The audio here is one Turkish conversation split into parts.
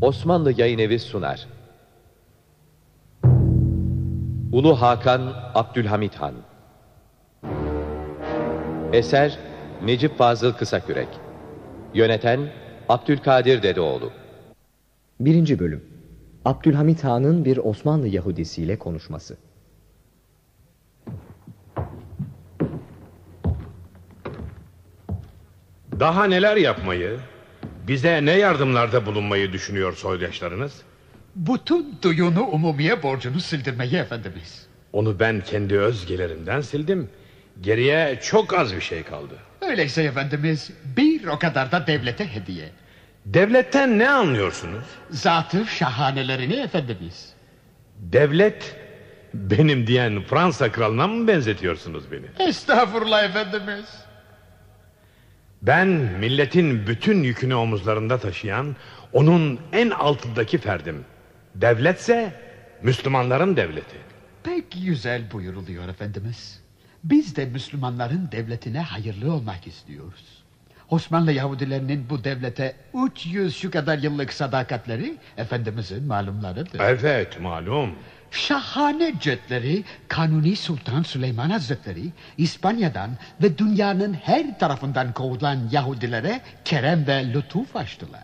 Osmanlı Yayın Evi sunar. Ulu Hakan Abdülhamit Han. Eser Necip Fazıl Kısakürek. Yöneten Abdülkadir Dedeoğlu. Birinci Bölüm. Abdülhamit Han'ın bir Osmanlı Yahudisiyle konuşması. Daha neler yapmayı, bize ne yardımlarda bulunmayı düşünüyor soydaşlarınız? Bütün duyunu umumiye borcunu sildirmeyi efendimiz. Onu ben kendi özgelerimden sildim. Geriye çok az bir şey kaldı. Öyleyse efendimiz bir o kadar da devlete hediye. Devletten ne anlıyorsunuz? Zatı şahanelerini efendimiz. Devlet benim diyen Fransa kralına mı benzetiyorsunuz beni? Estağfurullah efendimiz. Ben milletin bütün yükünü omuzlarında taşıyan onun en altındaki ferdim. Devletse Müslümanların devleti. Pek güzel buyuruluyor efendimiz. Biz de Müslümanların devletine hayırlı olmak istiyoruz. Osmanlı Yahudilerinin bu devlete 300 şu kadar yıllık sadakatleri Efendimizin malumlarıdır. Evet malum. Şahane cetleri Kanuni Sultan Süleyman Hazretleri İspanya'dan ve dünyanın her tarafından kovulan Yahudilere kerem ve lütuf açtılar.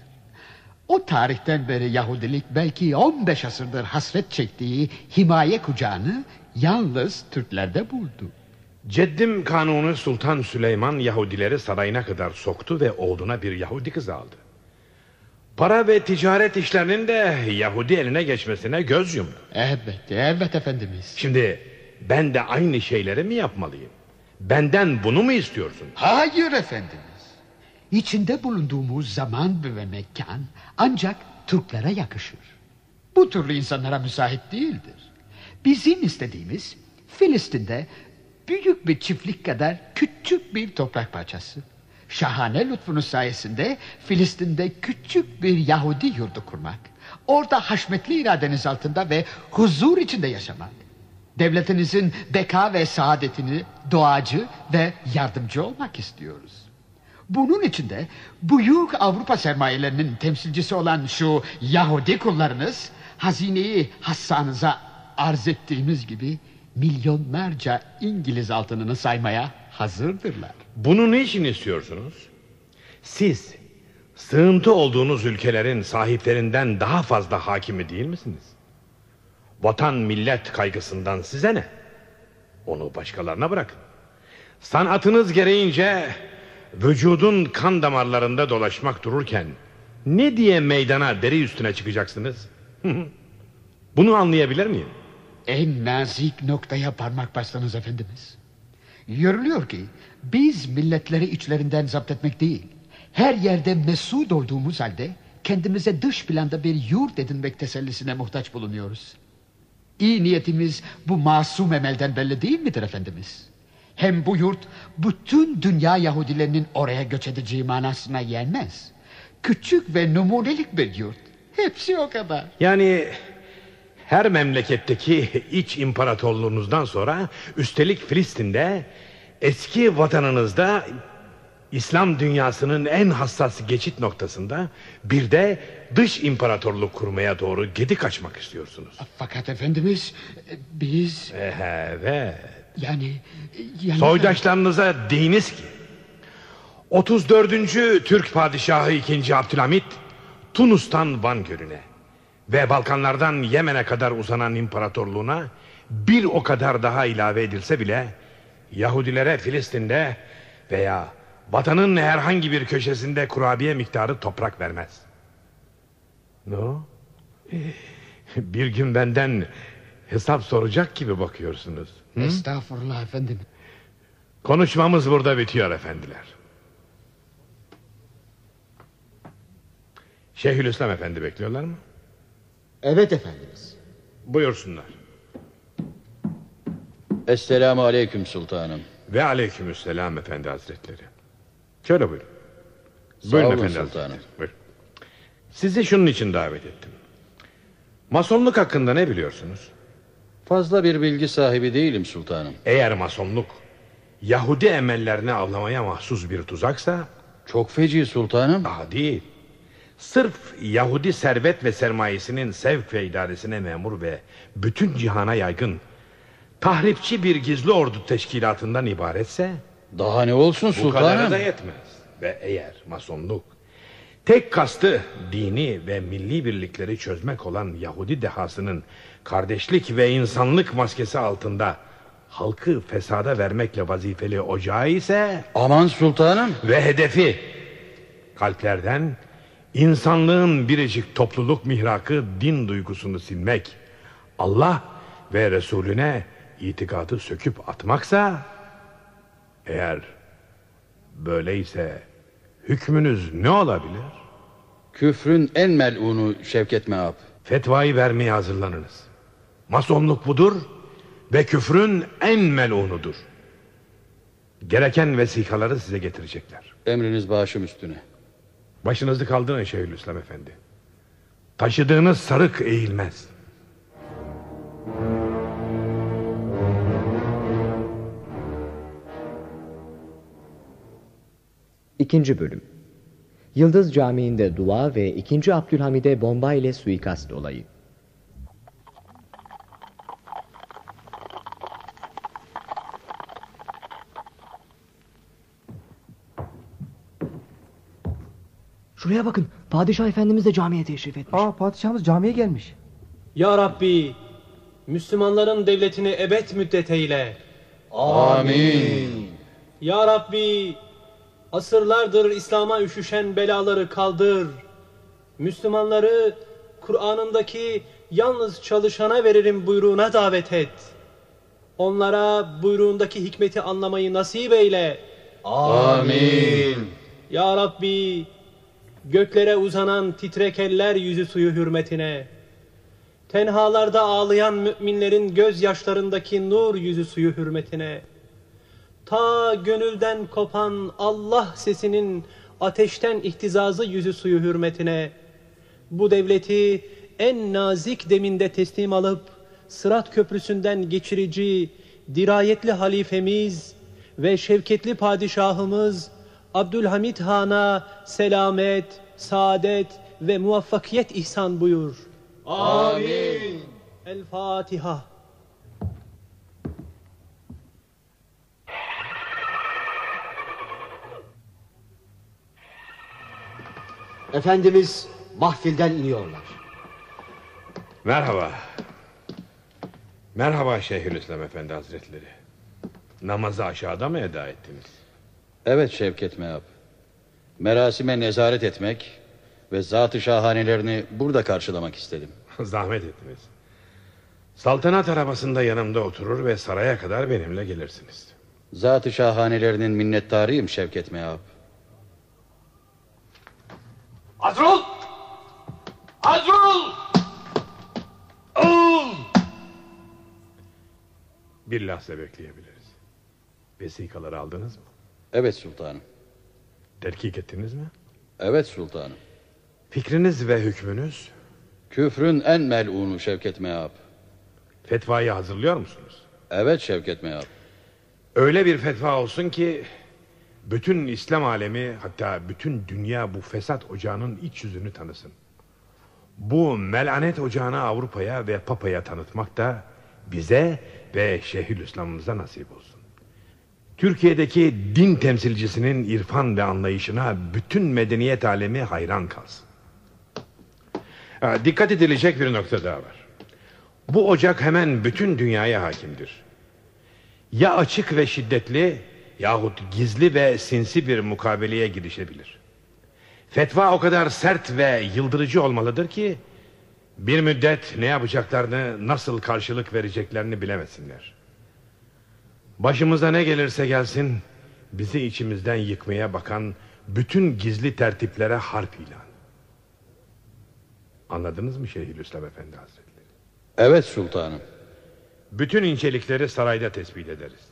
O tarihten beri Yahudilik belki 15 asırdır hasret çektiği himaye kucağını yalnız Türklerde buldu. Ceddim Kanuni Sultan Süleyman Yahudileri sarayına kadar soktu ve oğluna bir Yahudi kız aldı. Para ve ticaret işlerinin de Yahudi eline geçmesine göz yumdu. Evet, evet efendimiz. Şimdi ben de aynı şeyleri mi yapmalıyım? Benden bunu mu istiyorsun? Hayır efendimiz. İçinde bulunduğumuz zaman ve mekan ancak Türklere yakışır. Bu türlü insanlara müsait değildir. Bizim istediğimiz Filistin'de büyük bir çiftlik kadar küçük bir toprak parçası. Şahane lütfunuz sayesinde Filistin'de küçük bir Yahudi yurdu kurmak. Orada haşmetli iradeniz altında ve huzur içinde yaşamak. Devletinizin beka ve saadetini doğacı ve yardımcı olmak istiyoruz. Bunun için de büyük Avrupa sermayelerinin temsilcisi olan şu Yahudi kullarınız hazineyi hassanıza arz ettiğimiz gibi milyonlarca İngiliz altınını saymaya hazırdırlar. Bunu niçin istiyorsunuz? Siz sığıntı olduğunuz ülkelerin sahiplerinden daha fazla hakimi değil misiniz? Vatan millet kaygısından size ne? Onu başkalarına bırakın. Sanatınız gereğince vücudun kan damarlarında dolaşmak dururken ne diye meydana deri üstüne çıkacaksınız? Bunu anlayabilir miyim? En nazik noktaya parmak bastınız efendimiz. Görülüyor ki biz milletleri içlerinden zapt etmek değil, her yerde mesut olduğumuz halde kendimize dış planda bir yurt edinmek tesellisine muhtaç bulunuyoruz. İyi niyetimiz bu masum emelden belli değil midir efendimiz? Hem bu yurt bütün dünya Yahudilerinin oraya göç edeceği manasına gelmez. Küçük ve numunelik bir yurt. Hepsi o kadar. Yani her memleketteki iç imparatorluğunuzdan sonra üstelik Filistin'de eski vatanınızda İslam dünyasının en hassas geçit noktasında bir de dış imparatorluk kurmaya doğru gedik açmak istiyorsunuz. Fakat efendimiz biz Evet. yani... yani Soydaşlarınıza deyiniz ki 34. Türk Padişahı 2. Abdülhamit Tunus'tan Van Gölü'ne ve Balkanlardan Yemen'e kadar uzanan imparatorluğuna bir o kadar daha ilave edilse bile Yahudilere Filistin'de veya vatanın herhangi bir köşesinde kurabiye miktarı toprak vermez. No? Bir gün benden hesap soracak gibi bakıyorsunuz. Hı? Estağfurullah efendim. Konuşmamız burada bitiyor efendiler. Şeyhülislam efendi bekliyorlar mı? Evet efendimiz. Buyursunlar. Esselamu aleyküm sultanım. Ve aleykümselam efendi hazretleri. Şöyle buyurun. Sağ Buyurun olun efendi sultanım. hazretleri. Buyurun. Sizi şunun için davet ettim. Masonluk hakkında ne biliyorsunuz? Fazla bir bilgi sahibi değilim sultanım. Eğer masonluk Yahudi emellerini avlamaya mahsus bir tuzaksa Çok feci sultanım. daha değil. Sırf Yahudi servet ve sermayesinin sevk ve idaresine memur ve bütün cihana yaygın tahripçi bir gizli ordu teşkilatından ibaretse Daha ne olsun bu kadarı sultanım? da yetmez. Ve eğer masonluk tek kastı dini ve milli birlikleri çözmek olan Yahudi dehasının kardeşlik ve insanlık maskesi altında halkı fesada vermekle vazifeli ocağı ise Aman sultanım. ve hedefi kalplerden insanlığın biricik topluluk mihrakı din duygusunu silmek, Allah ve Resulüne itikadı söküp atmaksa eğer böyleyse hükmünüz ne olabilir? Küfrün en melunu Şevket Meab. Fetvayı vermeye hazırlanınız. Masonluk budur ve küfrün en melunudur. Gereken vesikaları size getirecekler. Emriniz başım üstüne. Başınızı kaldırın Şeyhülislam Efendi. Taşıdığınız sarık eğilmez. İkinci bölüm. Yıldız Camii'nde dua ve 2. Abdülhamid'e bomba ile suikast olayı. Şuraya bakın. Padişah Efendimiz de camiye teşrif etmiş. Aa padişahımız camiye gelmiş. Ya Rabbi, Müslümanların devletini ebed müddet eyle. Amin. Ya Rabbi, asırlardır İslam'a üşüşen belaları kaldır. Müslümanları Kur'an'ındaki yalnız çalışana veririm buyruğuna davet et. Onlara buyruğundaki hikmeti anlamayı nasip eyle. Amin. Ya Rabbi, göklere uzanan titrek eller yüzü suyu hürmetine, tenhalarda ağlayan müminlerin gözyaşlarındaki nur yüzü suyu hürmetine, ta gönülden kopan Allah sesinin ateşten ihtizazı yüzü suyu hürmetine, bu devleti en nazik deminde teslim alıp, Sırat Köprüsü'nden geçirici, dirayetli halifemiz ve şevketli padişahımız Abdülhamit Han'a selamet, saadet ve muvaffakiyet ihsan buyur. Amin. El Fatiha. Efendimiz mahfilden iniyorlar. Merhaba. Merhaba Şeyhülislam Efendi Hazretleri. Namazı aşağıda mı eda ettiniz? Evet Şevket Meab. Merasime nezaret etmek ve zat-ı şahanelerini burada karşılamak istedim. Zahmet ettiniz. Saltanat arabasında yanımda oturur ve saraya kadar benimle gelirsiniz. Zat-ı şahanelerinin minnettarıyım Şevket Meab. Azrul! Azrul! Al! Bir lahze bekleyebiliriz. Vesikaları aldınız mı? Evet sultanım. Terkik ettiniz mi? Evet sultanım. Fikriniz ve hükmünüz Küfrün en melunu Şevket Meab. fetvayı hazırlıyor musunuz? Evet Şevket Meab. Öyle bir fetva olsun ki bütün İslam alemi hatta bütün dünya bu fesat ocağının iç yüzünü tanısın. Bu melanet ocağını Avrupa'ya ve Papa'ya tanıtmak da bize ve Şeyhülislam'ımıza nasip olsun. Türkiye'deki din temsilcisinin irfan ve anlayışına bütün medeniyet alemi hayran kalsın. Dikkat edilecek bir nokta daha var. Bu ocak hemen bütün dünyaya hakimdir. Ya açık ve şiddetli yahut gizli ve sinsi bir mukabeleye girişebilir. Fetva o kadar sert ve yıldırıcı olmalıdır ki bir müddet ne yapacaklarını, nasıl karşılık vereceklerini bilemesinler. Başımıza ne gelirse gelsin bizi içimizden yıkmaya bakan bütün gizli tertiplere harp ilan. Anladınız mı Şeyhülislam Efendi Hazretleri? Evet sultanım. Bütün incelikleri sarayda tespit ederiz.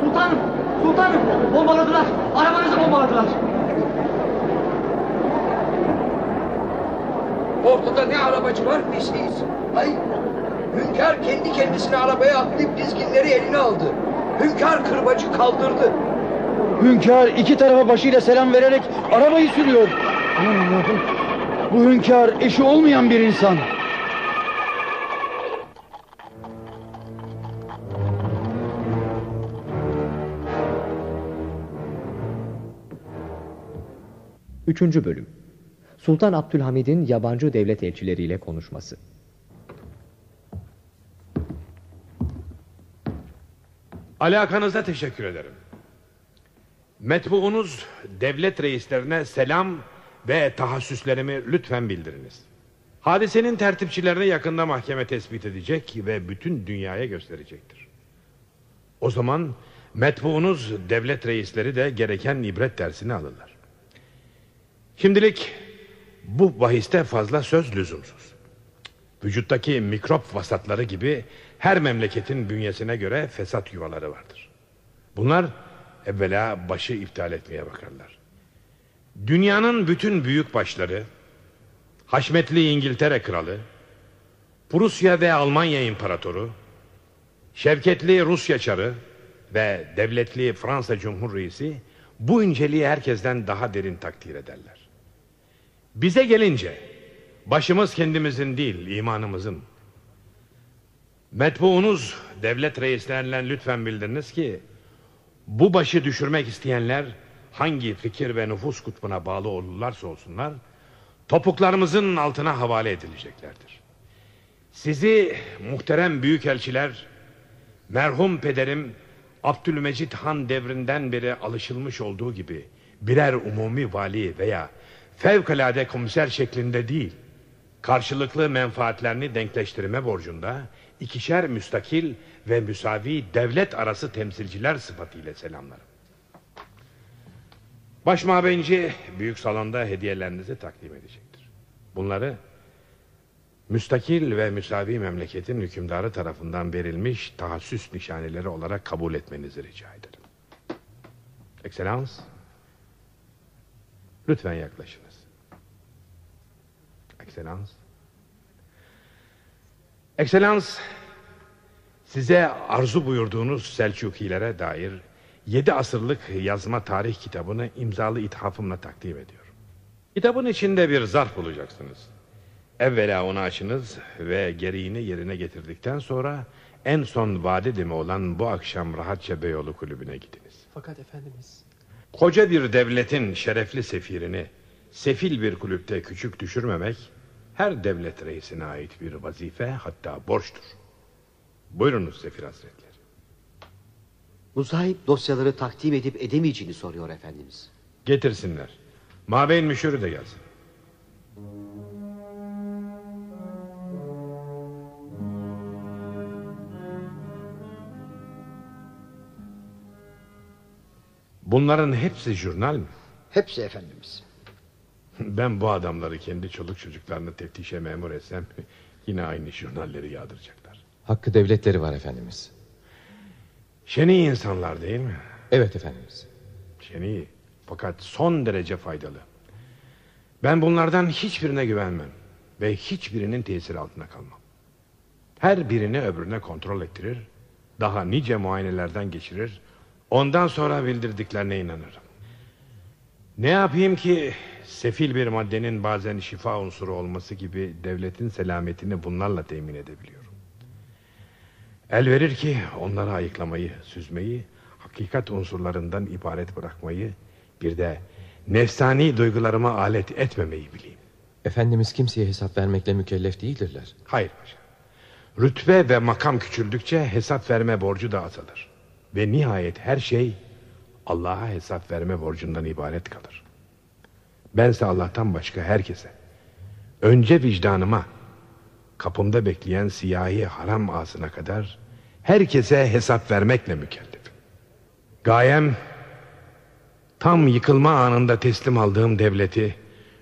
Sultanım! Sultanım! Bombaladılar! Ortada ne arabacı var bizdeyiz. Hayır. Hünkâr kendi kendisine arabaya atlayıp dizginleri eline aldı. Hünkâr kırbacı kaldırdı. Hünkâr iki tarafa başıyla selam vererek arabayı sürüyor. Aman Allah'ım. Bu hünkâr eşi olmayan bir insan. Üçüncü Bölüm Sultan Abdülhamid'in yabancı devlet elçileriyle konuşması Alakanıza teşekkür ederim. Metbuunuz devlet reislerine selam ve tahassüslerimi lütfen bildiriniz. Hadisenin tertipçilerini yakında mahkeme tespit edecek ve bütün dünyaya gösterecektir. O zaman metbuunuz devlet reisleri de gereken ibret dersini alırlar. Şimdilik bu bahiste fazla söz lüzumsuz. Vücuttaki mikrop vasatları gibi her memleketin bünyesine göre fesat yuvaları vardır. Bunlar evvela başı iptal etmeye bakarlar. Dünyanın bütün büyük başları, Haşmetli İngiltere Kralı, Prusya ve Almanya İmparatoru, Şevketli Rusya Çarı ve devletli Fransa Cumhur Reisi bu inceliği herkesten daha derin takdir ederler. Bize gelince başımız kendimizin değil imanımızın. Metbuunuz devlet reislerine lütfen bildiriniz ki bu başı düşürmek isteyenler hangi fikir ve nüfus kutbuna bağlı olurlarsa olsunlar topuklarımızın altına havale edileceklerdir. Sizi muhterem büyükelçiler merhum pederim Abdülmecit Han devrinden beri alışılmış olduğu gibi birer umumi vali veya fevkalade komiser şeklinde değil karşılıklı menfaatlerini denkleştirme borcunda ikişer müstakil ve müsavi devlet arası temsilciler sıfatıyla selamlarım. Başmabeyinci büyük salonda hediyelerinizi takdim edecektir. Bunları müstakil ve müsavi memleketin hükümdarı tarafından verilmiş tahassüs nişaneleri olarak kabul etmenizi rica ederim. Ekselans, lütfen yaklaşınız. Ekselans. Ekselans, size arzu buyurduğunuz Selçukilere dair yedi asırlık yazma tarih kitabını imzalı ithafımla takdim ediyorum. Kitabın içinde bir zarf bulacaksınız. Evvela onu açınız ve gereğini yerine getirdikten sonra en son vadedimi olan bu akşam rahatça Beyoğlu kulübüne gidiniz. Fakat efendimiz... Koca bir devletin şerefli sefirini sefil bir kulüpte küçük düşürmemek her devlet reisine ait bir vazife hatta borçtur. Buyurunuz Sefir Hazretleri. Muzahip dosyaları takdim edip edemeyeceğini soruyor efendimiz. Getirsinler. Mabeyn müşürü de gelsin. Bunların hepsi jurnal mi? Hepsi efendimiz. Ben bu adamları kendi çoluk çocuklarını teftişe memur etsem yine aynı jurnalleri yağdıracaklar. Hakkı devletleri var efendimiz. Şeni insanlar değil mi? Evet efendimiz. Şeni fakat son derece faydalı. Ben bunlardan hiçbirine güvenmem ve hiçbirinin tesiri altında kalmam. Her birini öbürüne kontrol ettirir, daha nice muayenelerden geçirir, ondan sonra bildirdiklerine inanırım. Ne yapayım ki sefil bir maddenin bazen şifa unsuru olması gibi devletin selametini bunlarla temin edebiliyorum. El verir ki onları ayıklamayı, süzmeyi, hakikat unsurlarından ibaret bırakmayı, bir de nefsani duygularıma alet etmemeyi bileyim. Efendimiz kimseye hesap vermekle mükellef değildirler. Hayır paşa. Rütbe ve makam küçüldükçe hesap verme borcu da azalır. Ve nihayet her şey Allah'a hesap verme borcundan ibaret kalır. Bense Allah'tan başka herkese, önce vicdanıma, kapımda bekleyen siyahi haram ağzına kadar herkese hesap vermekle mükellefim. Gayem tam yıkılma anında teslim aldığım devleti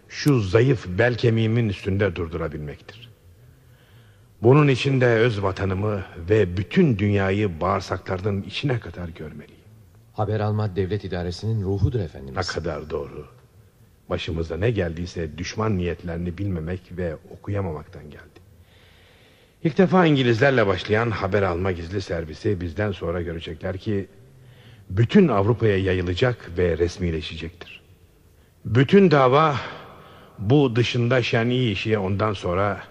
şu zayıf bel kemiğimin üstünde durdurabilmektir. Bunun için de öz vatanımı ve bütün dünyayı bağırsaklarının içine kadar görmeliyim. Haber alma devlet idaresinin ruhudur efendimiz. Ne kadar doğru. Başımıza ne geldiyse düşman niyetlerini bilmemek ve okuyamamaktan geldi. İlk defa İngilizlerle başlayan haber alma gizli servisi bizden sonra görecekler ki bütün Avrupa'ya yayılacak ve resmileşecektir. Bütün dava bu dışında şen'i işi ondan sonra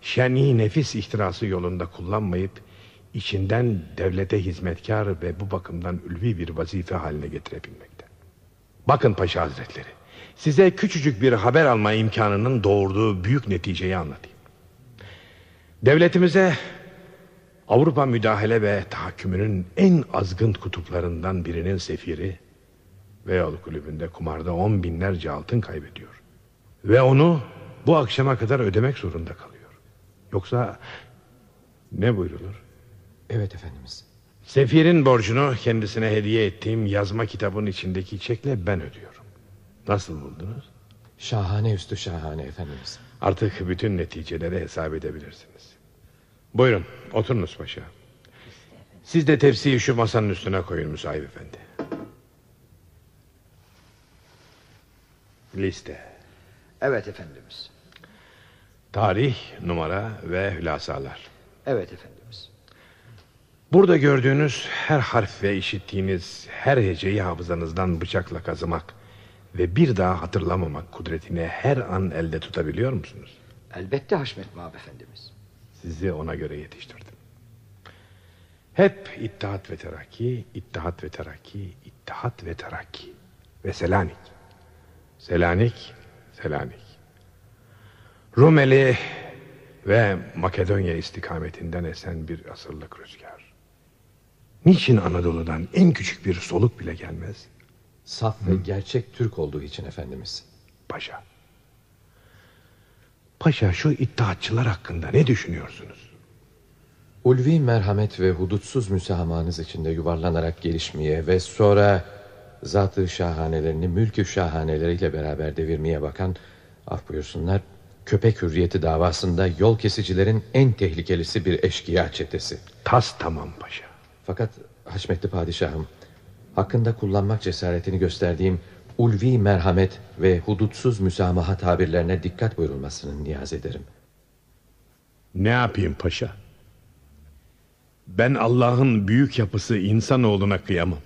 şen'i nefis ihtirası yolunda kullanmayıp içinden devlete hizmetkar ve bu bakımdan ulvi bir vazife haline getirebilmekte. Bakın Paşa Hazretleri, size küçücük bir haber alma imkanının doğurduğu büyük neticeyi anlatayım. Devletimize Avrupa müdahale ve tahakkümünün en azgın kutuplarından birinin sefiri Beyoğlu kulübünde kumarda on binlerce altın kaybediyor. Ve onu bu akşama kadar ödemek zorunda kalıyor. Yoksa ne buyrulur? Evet efendimiz. Sefirin borcunu kendisine hediye ettiğim yazma kitabın içindeki çekle ben ödüyorum. Nasıl buldunuz? Şahane üstü şahane efendimiz. Artık bütün neticeleri hesap edebilirsiniz. Buyurun oturunuz paşa. Siz de tepsiyi şu masanın üstüne koyun müsahip efendi. Liste. Evet efendimiz. Tarih, numara ve hülasalar. Evet efendimiz. Burada gördüğünüz her harf ve işittiğiniz her heceyi hafızanızdan bıçakla kazımak ve bir daha hatırlamamak kudretini her an elde tutabiliyor musunuz? Elbette Haşmet Mab efendimiz. Sizi ona göre yetiştirdim. Hep İttihat ve Terakki, İttihat ve Terakki, İttihat ve Terakki ve Selanik. Selanik, Selanik. Rumeli ve Makedonya istikametinden esen bir asırlık rüzgar. Niçin Anadolu'dan en küçük bir soluk bile gelmez? Saf ve gerçek Türk olduğu için efendimiz. Paşa. Paşa şu iddiatçılar hakkında ne düşünüyorsunuz? Ulvi merhamet ve hudutsuz müsahamanız içinde yuvarlanarak gelişmeye ve sonra zatı şahanelerini mülkü şahaneleriyle beraber devirmeye bakan af buyursunlar köpek hürriyeti davasında yol kesicilerin en tehlikelisi bir eşkıya çetesi. Tas tamam paşa. Fakat Haşmetli Padişahım hakkında kullanmak cesaretini gösterdiğim ulvi merhamet ve hudutsuz müsamaha tabirlerine dikkat buyurulmasını niyaz ederim. Ne yapayım paşa? Ben Allah'ın büyük yapısı insanoğluna kıyamam.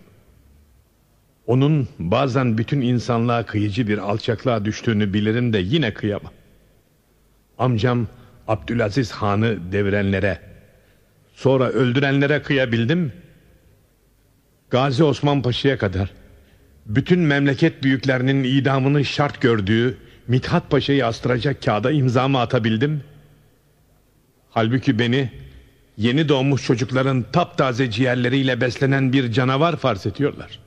Onun bazen bütün insanlığa kıyıcı bir alçaklığa düştüğünü bilirim de yine kıyamam. Amcam Abdülaziz Han'ı devirenlere, sonra öldürenlere kıyabildim? Gazi Osman Paşa'ya kadar bütün memleket büyüklerinin idamını şart gördüğü Mithat Paşa'yı astıracak kağıda imzamı atabildim. Halbuki beni yeni doğmuş çocukların taptaze ciğerleriyle beslenen bir canavar farz ediyorlar.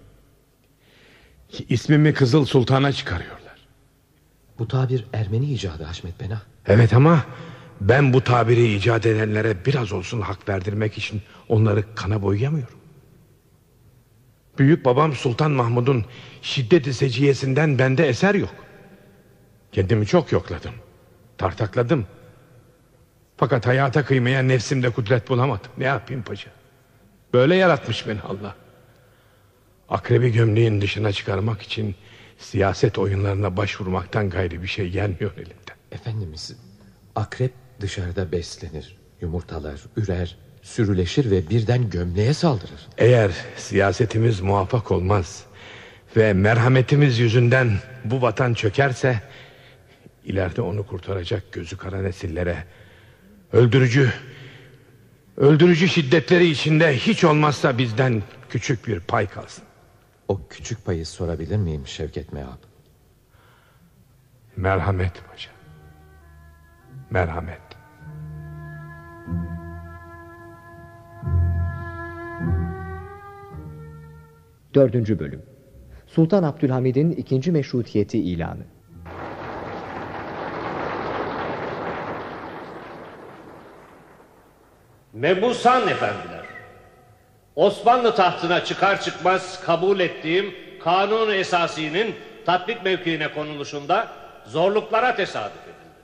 İsmimi Kızıl Sultan'a çıkarıyorlar. Bu tabir Ermeni icadı Haşmet Bena. Evet ama ben bu tabiri icat edenlere biraz olsun hak verdirmek için onları kana boyayamıyorum. Büyük babam Sultan Mahmud'un şiddet-i seciyesinden bende eser yok. Kendimi çok yokladım. Tartakladım. Fakat hayata kıymaya nefsimde kudret bulamadım. Ne yapayım paşa? Böyle yaratmış beni Allah. Akrebi gömleğin dışına çıkarmak için siyaset oyunlarına başvurmaktan gayri bir şey gelmiyor elimden. Efendimiz, akrep dışarıda beslenir, yumurtalar, ürer, sürüleşir ve birden gömleğe saldırır. Eğer siyasetimiz muvaffak olmaz ve merhametimiz yüzünden bu vatan çökerse ileride onu kurtaracak gözü kara nesillere öldürücü öldürücü şiddetleri içinde hiç olmazsa bizden küçük bir pay kalsın. O küçük payı sorabilir miyim Şevket Meab? Merhamet paşa. Merhamet. Dördüncü bölüm Sultan Abdülhamid'in ikinci meşrutiyeti ilanı Mebusan efendiler. Osmanlı tahtına çıkar çıkmaz kabul ettiğim kanun esasinin tatbik mevkiine konuluşunda zorluklara tesadüf edildi.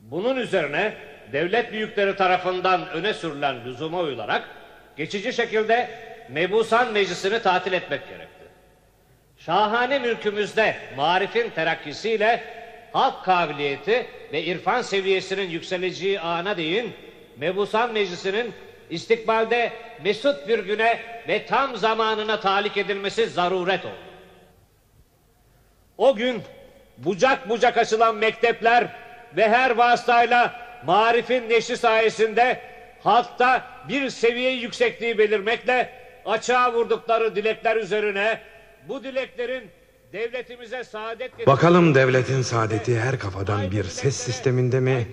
Bunun üzerine devlet büyükleri tarafından öne sürülen lüzuma uyularak geçici şekilde Mebusan meclisini tatil etmek gerekti. Şahane mülkümüzde marifin terakkisiyle halk kabiliyeti ve irfan seviyesinin yükseleceği ana değin Mebusan Meclisi'nin istikbalde mesut bir güne ve tam zamanına talik edilmesi zaruret oldu. O gün bucak bucak açılan mektepler ve her vasıtayla marifin neşri sayesinde halkta bir seviye yüksekliği belirmekle açığa vurdukları dilekler üzerine bu dileklerin devletimize saadet Bakalım devletin saadeti her kafadan bir ses sisteminde mi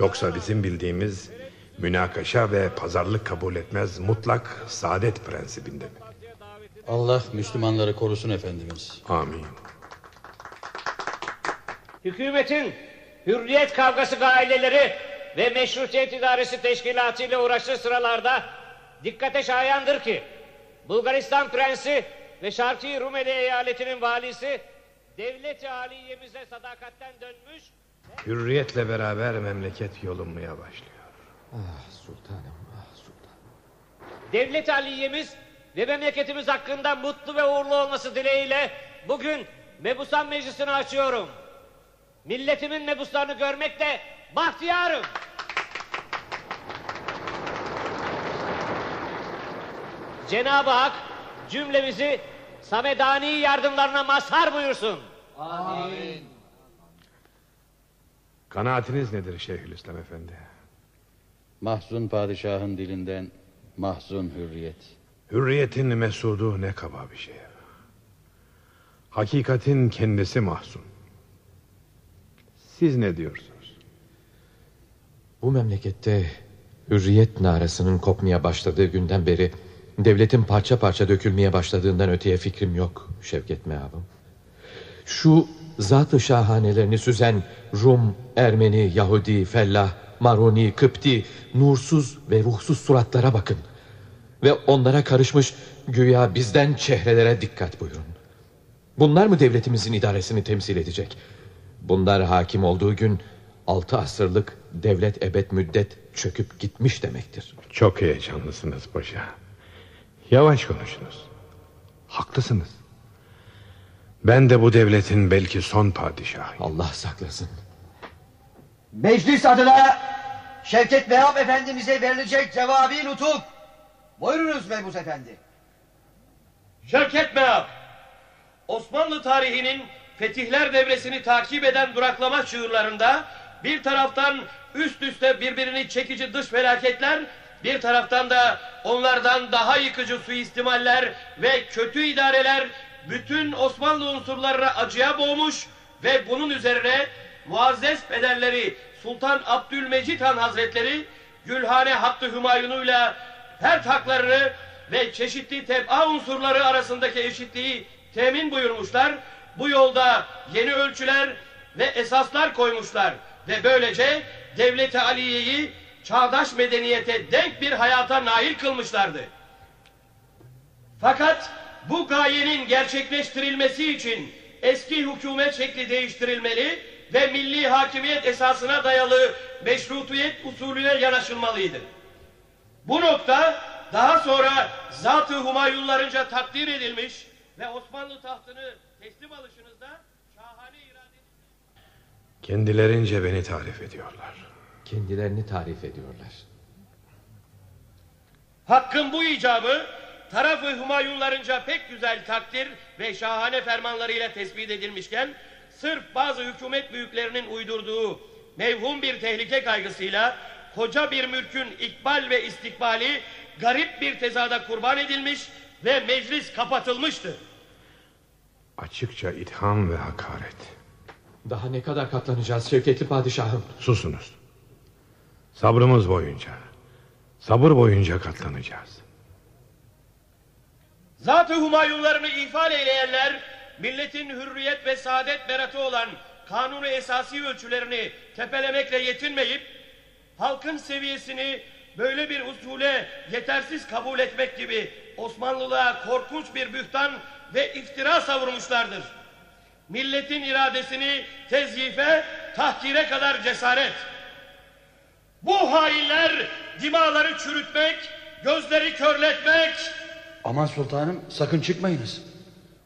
yoksa bizim bildiğimiz münakaşa ve pazarlık kabul etmez mutlak saadet prensibinde mi? Allah Müslümanları korusun Efendimiz. Amin. Hükümetin hürriyet kavgası aileleri ve meşrutiyet idaresi teşkilatı ile uğraştığı sıralarda dikkate şayandır ki Bulgaristan prensi ve Şarkı Rumeli eyaletinin valisi devlet-i aliyemize sadakatten dönmüş Hürriyetle beraber memleket yolunmaya başlıyor. Ah sultanım, ah sultanım. devlet aliyemiz ve memleketimiz hakkında mutlu ve uğurlu olması dileğiyle bugün Mebusan Meclisi'ni açıyorum. Milletimin mebuslarını görmekle bahtiyarım. Cenab-ı Hak cümlemizi Samedani yardımlarına mazhar buyursun. Amin. Kanaatiniz nedir Şeyhülislam Efendi? Mahzun padişahın dilinden mahzun hürriyet. Hürriyetin mesudu ne kaba bir şey. Hakikatin kendisi mahzun. Siz ne diyorsunuz? Bu memlekette hürriyet narasının kopmaya başladığı günden beri devletin parça parça dökülmeye başladığından öteye fikrim yok Şevket Meabım. Şu zat-ı şahanelerini süzen Rum, Ermeni, Yahudi, Fellah, Maruni, Kıpti, nursuz ve ruhsuz suratlara bakın. Ve onlara karışmış güya bizden çehrelere dikkat buyurun. Bunlar mı devletimizin idaresini temsil edecek? Bunlar hakim olduğu gün altı asırlık devlet ebed müddet çöküp gitmiş demektir. Çok heyecanlısınız paşa. Yavaş konuşunuz. Haklısınız. Ben de bu devletin belki son padişahıyım. Allah saklasın. Meclis adına Şevket Mehap Efendimiz'e verilecek cevabi nutuk. Buyurunuz Mebus Efendi. Şevket Meab, Osmanlı tarihinin fetihler devresini takip eden duraklama çığırlarında bir taraftan üst üste birbirini çekici dış felaketler, bir taraftan da onlardan daha yıkıcı suistimaller ve kötü idareler bütün Osmanlı unsurlarını acıya boğmuş ve bunun üzerine muazzez pederleri Sultan Abdülmecit Han Hazretleri Gülhane Hattı Hümayun'uyla her haklarını ve çeşitli tebaa unsurları arasındaki eşitliği temin buyurmuşlar. Bu yolda yeni ölçüler ve esaslar koymuşlar ve böylece devleti Aliye'yi çağdaş medeniyete denk bir hayata nail kılmışlardı. Fakat bu gayenin gerçekleştirilmesi için eski hükümet şekli değiştirilmeli ve milli hakimiyet esasına dayalı meşrutiyet usulüne yanaşılmalıydı. Bu nokta daha sonra Zat-ı Humayunlarınca takdir edilmiş ve Osmanlı tahtını teslim alışınızda şahane irade... Kendilerince beni tarif ediyorlar. Kendilerini tarif ediyorlar. Hakkın bu icabı tarafı Humayunlarınca pek güzel takdir ve şahane fermanlarıyla tespit edilmişken sırf bazı hükümet büyüklerinin uydurduğu mevhum bir tehlike kaygısıyla koca bir mülkün ikbal ve istikbali garip bir tezada kurban edilmiş ve meclis kapatılmıştı. Açıkça itham ve hakaret. Daha ne kadar katlanacağız Şevketli Padişahım? Susunuz. Sabrımız boyunca, sabır boyunca katlanacağız. Zat-ı Humayunlarını ifade eyleyenler milletin hürriyet ve saadet beratı olan kanunu esasi ölçülerini tepelemekle yetinmeyip halkın seviyesini böyle bir usule yetersiz kabul etmek gibi Osmanlılığa korkunç bir bühtan ve iftira savurmuşlardır. Milletin iradesini tezyife, tahkire kadar cesaret. Bu hainler dimaları çürütmek, gözleri körletmek, Aman sultanım sakın çıkmayınız.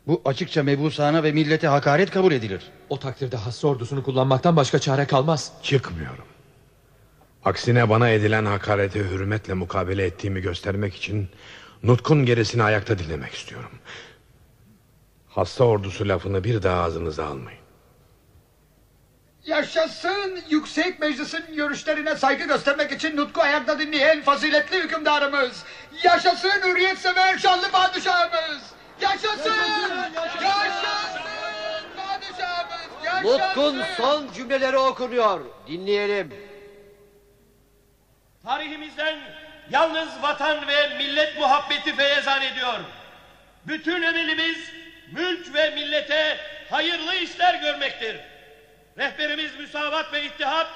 Bu açıkça mebusana ve millete hakaret kabul edilir. O takdirde hassa ordusunu kullanmaktan başka çare kalmaz. Çıkmıyorum. Aksine bana edilen hakarete hürmetle mukabele ettiğimi göstermek için... ...Nutk'un gerisini ayakta dinlemek istiyorum. Hasta ordusu lafını bir daha ağzınıza almayın. Yaşasın yüksek meclisin görüşlerine saygı göstermek için Nutku ayakta dinleyen faziletli hükümdarımız. Yaşasın hürriyet sever şanlı padişahımız. Yaşasın! Yaşasın! Padişahımız! Yaşasın! Nutk'un son cümleleri okunuyor. Dinleyelim. Tarihimizden yalnız vatan ve millet muhabbeti feyezan ediyor. Bütün emelimiz mülk ve millete hayırlı işler görmektir. Rehberimiz müsavat ve ittihat,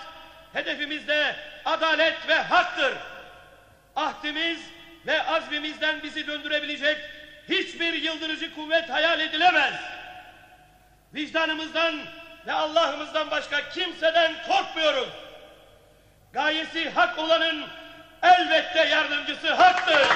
hedefimiz de adalet ve haktır. Ahdimiz ve azmimizden bizi döndürebilecek hiçbir yıldırıcı kuvvet hayal edilemez. Vicdanımızdan ve Allah'ımızdan başka kimseden korkmuyoruz. Gayesi hak olanın elbette yardımcısı haktır.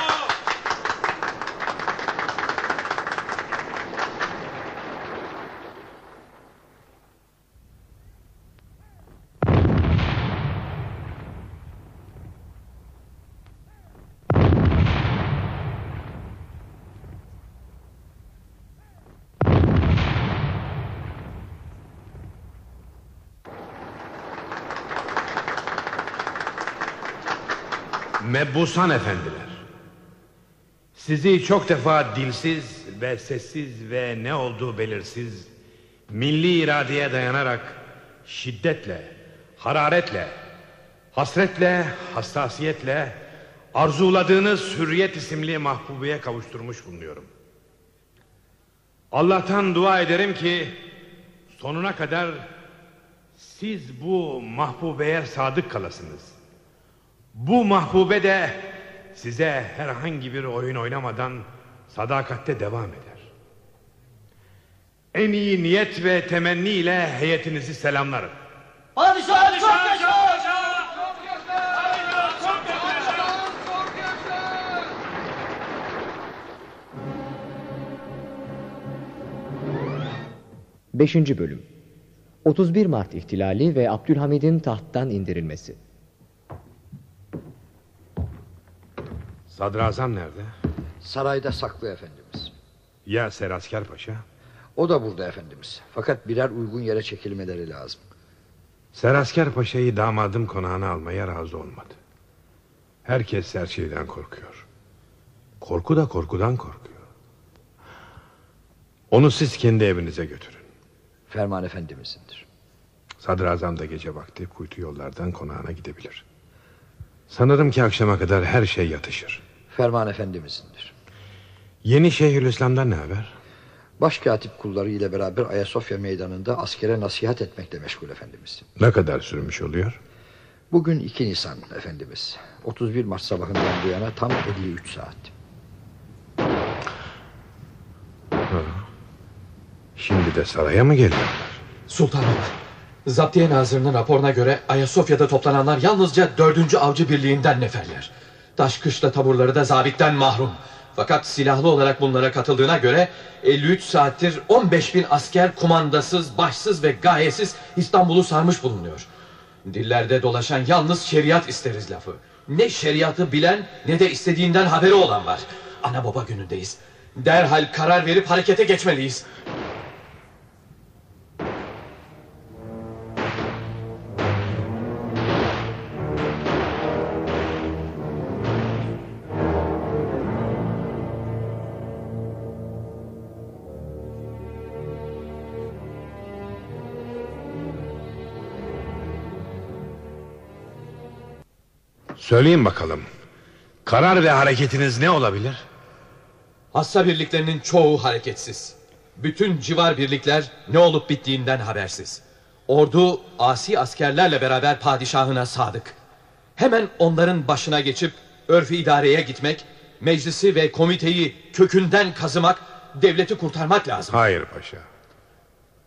Mebusan efendiler. Sizi çok defa dilsiz ve sessiz ve ne olduğu belirsiz... ...milli iradeye dayanarak şiddetle, hararetle, hasretle, hassasiyetle... ...arzuladığınız hürriyet isimli mahbubeye kavuşturmuş bulunuyorum. Allah'tan dua ederim ki sonuna kadar siz bu mahbubeye sadık kalasınız. Bu mahbube de size herhangi bir oyun oynamadan sadakatte devam eder. En iyi niyet ve temenni ile heyetinizi selamlarım. Padişah çok yaşa! Beşinci Bölüm 31 Mart İhtilali ve Abdülhamid'in tahttan indirilmesi Sadrazam nerede? Sarayda saklı efendimiz. Ya Serasker Paşa? O da burada efendimiz. Fakat birer uygun yere çekilmeleri lazım. Serasker Paşa'yı damadım konağına almaya razı olmadı. Herkes her şeyden korkuyor. Korku da korkudan korkuyor. Onu siz kendi evinize götürün. Ferman efendimizindir. Sadrazam da gece vakti kuytu yollardan konağına gidebilir. Sanırım ki akşama kadar her şey yatışır. Ferman efendimizindir. Yeni Şeyhülislam'dan ne haber? Başkatip kulları ile beraber Ayasofya meydanında askere nasihat etmekle meşgul efendimiz. Ne kadar sürmüş oluyor? Bugün 2 Nisan efendimiz. 31 Mart sabahından bu yana tam 53 saat. Ha. Şimdi de saraya mı geliyorlar? Sultanım, Zaptiye Nazırı'nın raporuna göre Ayasofya'da toplananlar yalnızca 4. Avcı Birliği'nden neferler. Taşkışla taburları da zabitten mahrum. Fakat silahlı olarak bunlara katıldığına göre 53 saattir 15 bin asker kumandasız, başsız ve gayesiz İstanbul'u sarmış bulunuyor. Dillerde dolaşan yalnız şeriat isteriz lafı. Ne şeriatı bilen ne de istediğinden haberi olan var. Ana baba günündeyiz. Derhal karar verip harekete geçmeliyiz. Söyleyin bakalım. Karar ve hareketiniz ne olabilir? Hassa birliklerinin çoğu hareketsiz. Bütün civar birlikler ne olup bittiğinden habersiz. Ordu asi askerlerle beraber padişahına sadık. Hemen onların başına geçip örfü idareye gitmek, meclisi ve komiteyi kökünden kazımak, devleti kurtarmak lazım. Hayır paşa.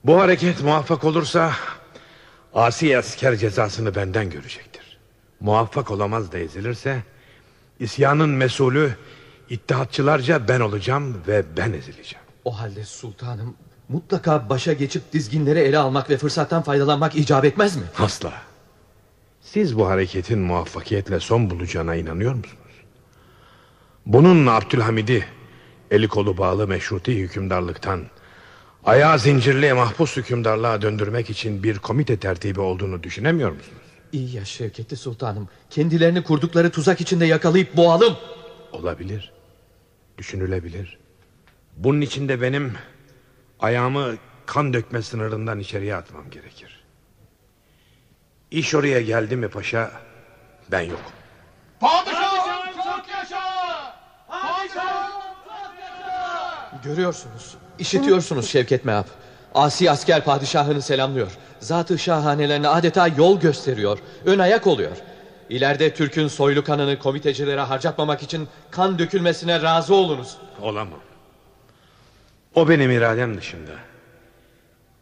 Bu hareket muvaffak olursa asi asker cezasını benden görecektir. Muvaffak olamaz da ezilirse isyanın mesulü İttihatçılarca ben olacağım ve ben ezileceğim. O halde sultanım mutlaka başa geçip dizginleri ele almak ve fırsattan faydalanmak icap etmez mi? Asla. Siz bu hareketin muvaffakiyetle son bulacağına inanıyor musunuz? Bununla Abdülhamid'i eli kolu bağlı meşruti hükümdarlıktan ayağı zincirli mahpus hükümdarlığa döndürmek için bir komite tertibi olduğunu düşünemiyor musunuz? İyi ya Şevketli Sultanım. Kendilerini kurdukları tuzak içinde yakalayıp boğalım. Olabilir. Düşünülebilir. Bunun için de benim ayağımı kan dökme sınırından içeriye atmam gerekir. İş oraya geldi mi paşa ben yokum. Padişahım çok yaşa! Padişahım Görüyorsunuz, işitiyorsunuz Şevket Meap. Asi asker padişahını selamlıyor. Zatı şahanelerine adeta yol gösteriyor. Ön ayak oluyor. İleride Türk'ün soylu kanını komitecilere harcatmamak için kan dökülmesine razı olunuz. Olamam. O benim iradem dışında.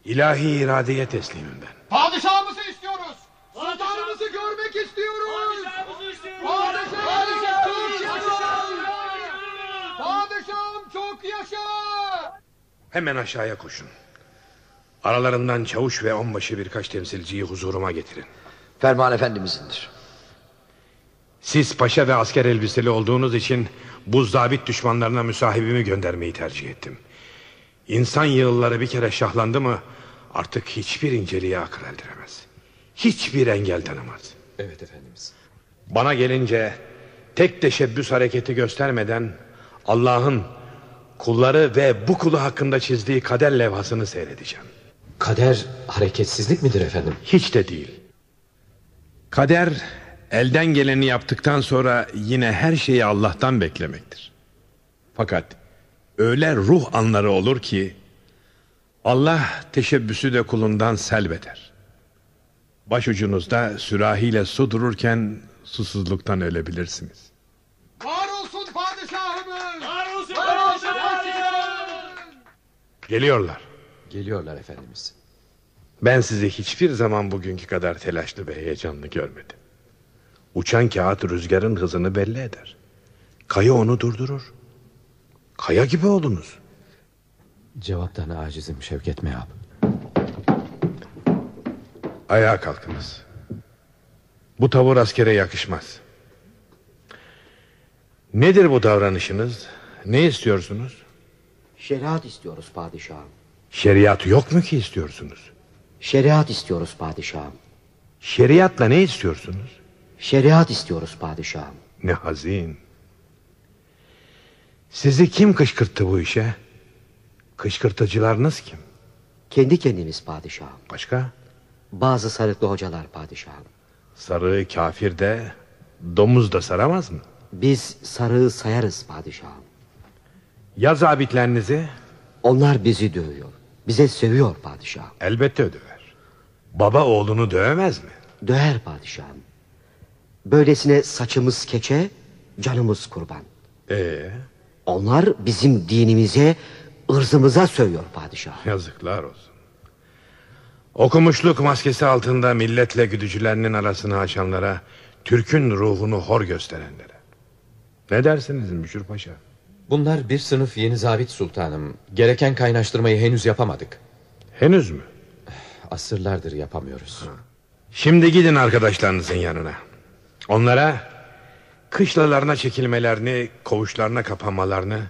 İlahi iradeye teslimim ben. Padişahımızı istiyoruz. Sultanımızı görmek istiyoruz. Padişahımızı istiyoruz. Padişahımızı istiyoruz. Padişahım çok yaşa. Hemen aşağıya koşun. Aralarından çavuş ve onbaşı birkaç temsilciyi huzuruma getirin. Ferman efendimizindir. Siz paşa ve asker elbiseli olduğunuz için bu zabit düşmanlarına müsahibimi göndermeyi tercih ettim. İnsan yığılları bir kere şahlandı mı artık hiçbir inceliğe akıl erdiremez. Hiçbir engel tanımaz. Evet efendimiz. Bana gelince tek teşebbüs hareketi göstermeden Allah'ın kulları ve bu kulu hakkında çizdiği kader levhasını seyredeceğim. Kader hareketsizlik midir efendim? Hiç de değil. Kader elden geleni yaptıktan sonra yine her şeyi Allah'tan beklemektir. Fakat öyle ruh anları olur ki Allah teşebbüsü de kulundan selbeder. Başucunuzda sürahiyle su dururken susuzluktan ölebilirsiniz. Var olsun padişahımız. Var olsun Geliyorlar. Geliyorlar efendimiz. Ben sizi hiçbir zaman bugünkü kadar telaşlı ve heyecanlı görmedim. Uçan kağıt rüzgarın hızını belli eder. Kaya onu durdurur. Kaya gibi oldunuz. Cevaptan acizim Şevket Meap. Ayağa kalkınız. Bu tavır askere yakışmaz. Nedir bu davranışınız? Ne istiyorsunuz? Şeriat istiyoruz padişahım. Şeriat yok mu ki istiyorsunuz? Şeriat istiyoruz padişahım. Şeriatla ne istiyorsunuz? Şeriat istiyoruz padişahım. Ne hazin. Sizi kim kışkırttı bu işe? Kışkırtıcılarınız kim? Kendi kendimiz padişahım. Başka? Bazı sarıklı hocalar padişahım. Sarığı kafir de domuz da saramaz mı? Biz sarığı sayarız padişahım. Ya zabitlerinizi? Onlar bizi dövüyor. Bize sövüyor padişahım. Elbette döver. Baba oğlunu dövemez mi? Döver padişahım. Böylesine saçımız keçe, canımız kurban. Ee, Onlar bizim dinimize, ırzımıza sövüyor padişahım. yazıklar olsun. Okumuşluk maskesi altında milletle güdücülerinin arasını açanlara, Türk'ün ruhunu hor gösterenlere. Ne dersiniz Müşür Paşa? Bunlar bir sınıf yeni zabit sultanım. Gereken kaynaştırmayı henüz yapamadık. Henüz mü? Asırlardır yapamıyoruz. Şimdi gidin arkadaşlarınızın yanına. Onlara kışlalarına çekilmelerini, koğuşlarına kapanmalarını,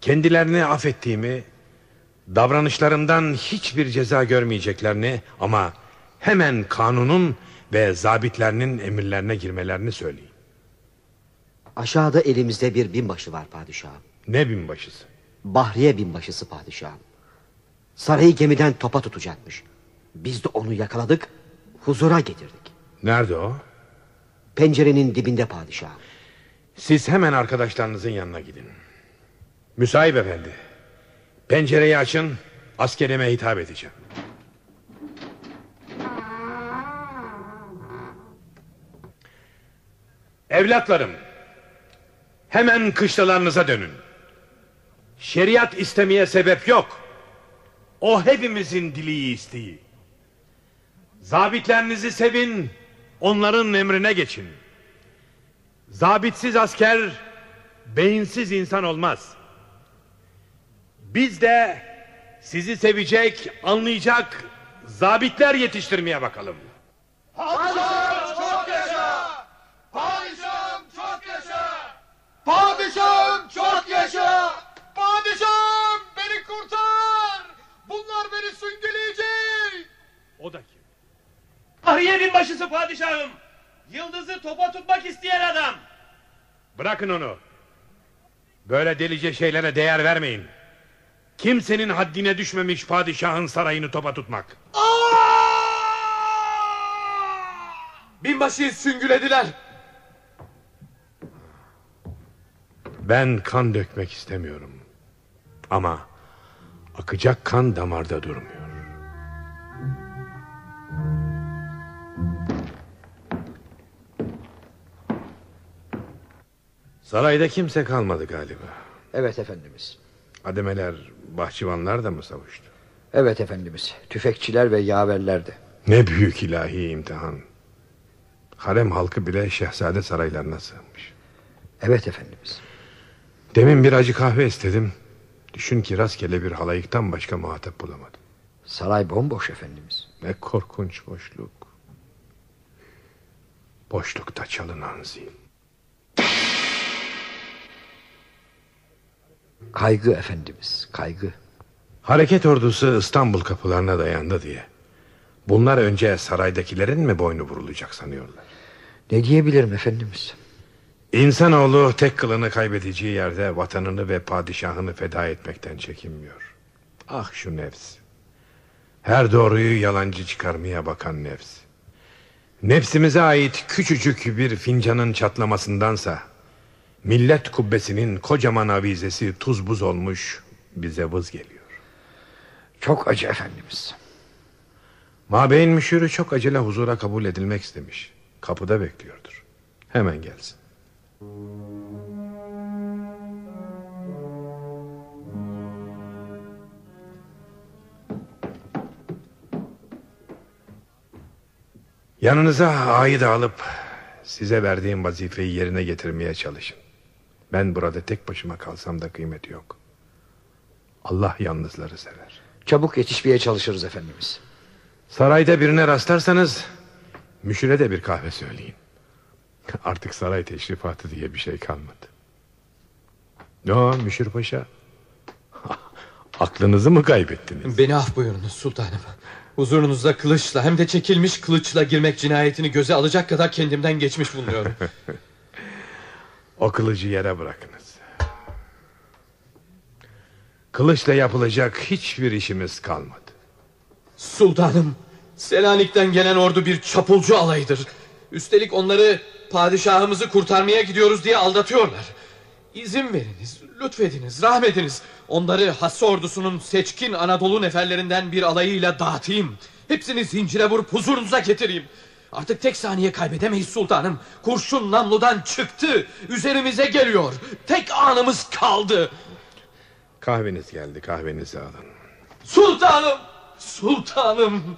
kendilerini affettiğimi, davranışlarından hiçbir ceza görmeyeceklerini ama hemen kanunun ve zabitlerinin emirlerine girmelerini söyleyin. Aşağıda elimizde bir binbaşı var padişahım. Ne binbaşısı? Bahriye binbaşısı padişahım. Sarayı gemiden topa tutacakmış. Biz de onu yakaladık, huzura getirdik. Nerede o? Pencerenin dibinde padişahım. Siz hemen arkadaşlarınızın yanına gidin. Müsahip efendi. Pencereyi açın, askerime hitap edeceğim. Evlatlarım, hemen kışlalarınıza dönün. Şeriat istemeye sebep yok. O hepimizin diliği isteği. Zabitlerinizi sevin, onların emrine geçin. Zabitsiz asker, beyinsiz insan olmaz. Biz de sizi sevecek, anlayacak zabitler yetiştirmeye bakalım. Padişahım çok yaşa! Padişahım çok yaşa! Padişahım çok yaşa! Padişahım beni kurtar! Bunlar beni süngüleyecek! O da kim? Fahriye binbaşısı padişahım. Yıldızı topa tutmak isteyen adam. Bırakın onu. Böyle delice şeylere değer vermeyin. Kimsenin haddine düşmemiş padişahın sarayını topa tutmak. Binbaşıyı süngülediler. Ben kan dökmek istemiyorum. Ama akacak kan damarda durmuyor. Sarayda kimse kalmadı galiba. Evet efendimiz. Ademeler, bahçıvanlar da mı savuştu? Evet efendimiz. Tüfekçiler ve yaverler de. Ne büyük ilahi imtihan. Harem halkı bile şehzade saraylarına sığınmış. Evet efendimiz. Demin bir acı kahve istedim. Düşün ki rastgele bir halayıktan başka muhatap bulamadım. Saray bomboş efendimiz. Ne korkunç boşluk. Boşlukta çalınan zil. Kaygı efendimiz, kaygı. Hareket ordusu İstanbul kapılarına dayandı diye. Bunlar önce saraydakilerin mi boynu vurulacak sanıyorlar? Ne diyebilirim efendimiz? İnsanoğlu tek kılını kaybedeceği yerde vatanını ve padişahını feda etmekten çekinmiyor. Ah şu nefs. Her doğruyu yalancı çıkarmaya bakan nefs. Nefsimize ait küçücük bir fincanın çatlamasındansa... ...millet kubbesinin kocaman avizesi tuz buz olmuş bize vız geliyor. Çok acı efendimiz. Mabeyin müşürü çok acele huzura kabul edilmek istemiş. Kapıda bekliyordur. Hemen gelsin. Yanınıza ayı da alıp size verdiğim vazifeyi yerine getirmeye çalışın. Ben burada tek başıma kalsam da kıymeti yok. Allah yalnızları sever. Çabuk yetişmeye çalışırız efendimiz. Sarayda birine rastlarsanız müşire de bir kahve söyleyin. Artık saray teşrifatı diye bir şey kalmadı. Ne o Müşir Paşa? Aklınızı mı kaybettiniz? Beni af buyurunuz sultanım. Huzurunuzda kılıçla hem de çekilmiş kılıçla girmek cinayetini göze alacak kadar kendimden geçmiş bulunuyorum. o kılıcı yere bırakınız. Kılıçla yapılacak hiçbir işimiz kalmadı. Sultanım, Selanik'ten gelen ordu bir çapulcu alayıdır. Üstelik onları padişahımızı kurtarmaya gidiyoruz diye aldatıyorlar. İzin veriniz, lütfediniz, rahmetiniz. Onları Hasse ordusunun seçkin Anadolu neferlerinden bir alayıyla dağıtayım. Hepsini zincire vurup huzurunuza getireyim. Artık tek saniye kaybedemeyiz sultanım. Kurşun namludan çıktı. Üzerimize geliyor. Tek anımız kaldı. Kahveniz geldi kahvenizi alın. Sultanım! Sultanım!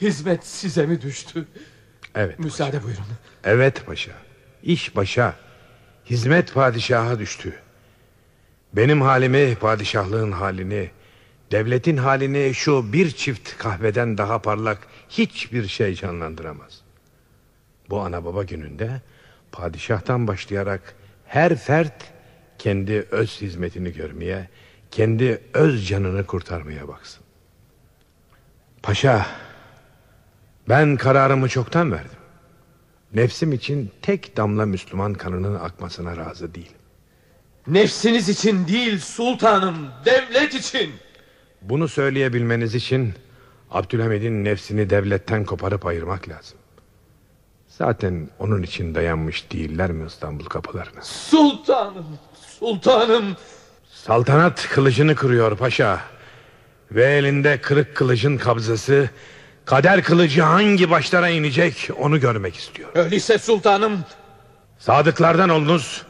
Hizmet size mi düştü? Evet. Müsaade paşa. buyurun. Evet paşa. İş başa. Hizmet padişaha düştü. Benim halimi, padişahlığın halini, devletin halini şu bir çift kahveden daha parlak hiçbir şey canlandıramaz. Bu ana baba gününde padişahtan başlayarak her fert kendi öz hizmetini görmeye, kendi öz canını kurtarmaya baksın. Paşa, ben kararımı çoktan verdim. Nefsim için tek damla Müslüman kanının akmasına razı değilim. Nefsiniz için değil sultanım, devlet için. Bunu söyleyebilmeniz için Abdülhamid'in nefsini devletten koparıp ayırmak lazım. Zaten onun için dayanmış değiller mi İstanbul kapılarına? Sultanım, sultanım. Saltanat kılıcını kırıyor paşa. Ve elinde kırık kılıcın kabzası kader kılıcı hangi başlara inecek onu görmek istiyor. Öyleyse sultanım. Sadıklardan olunuz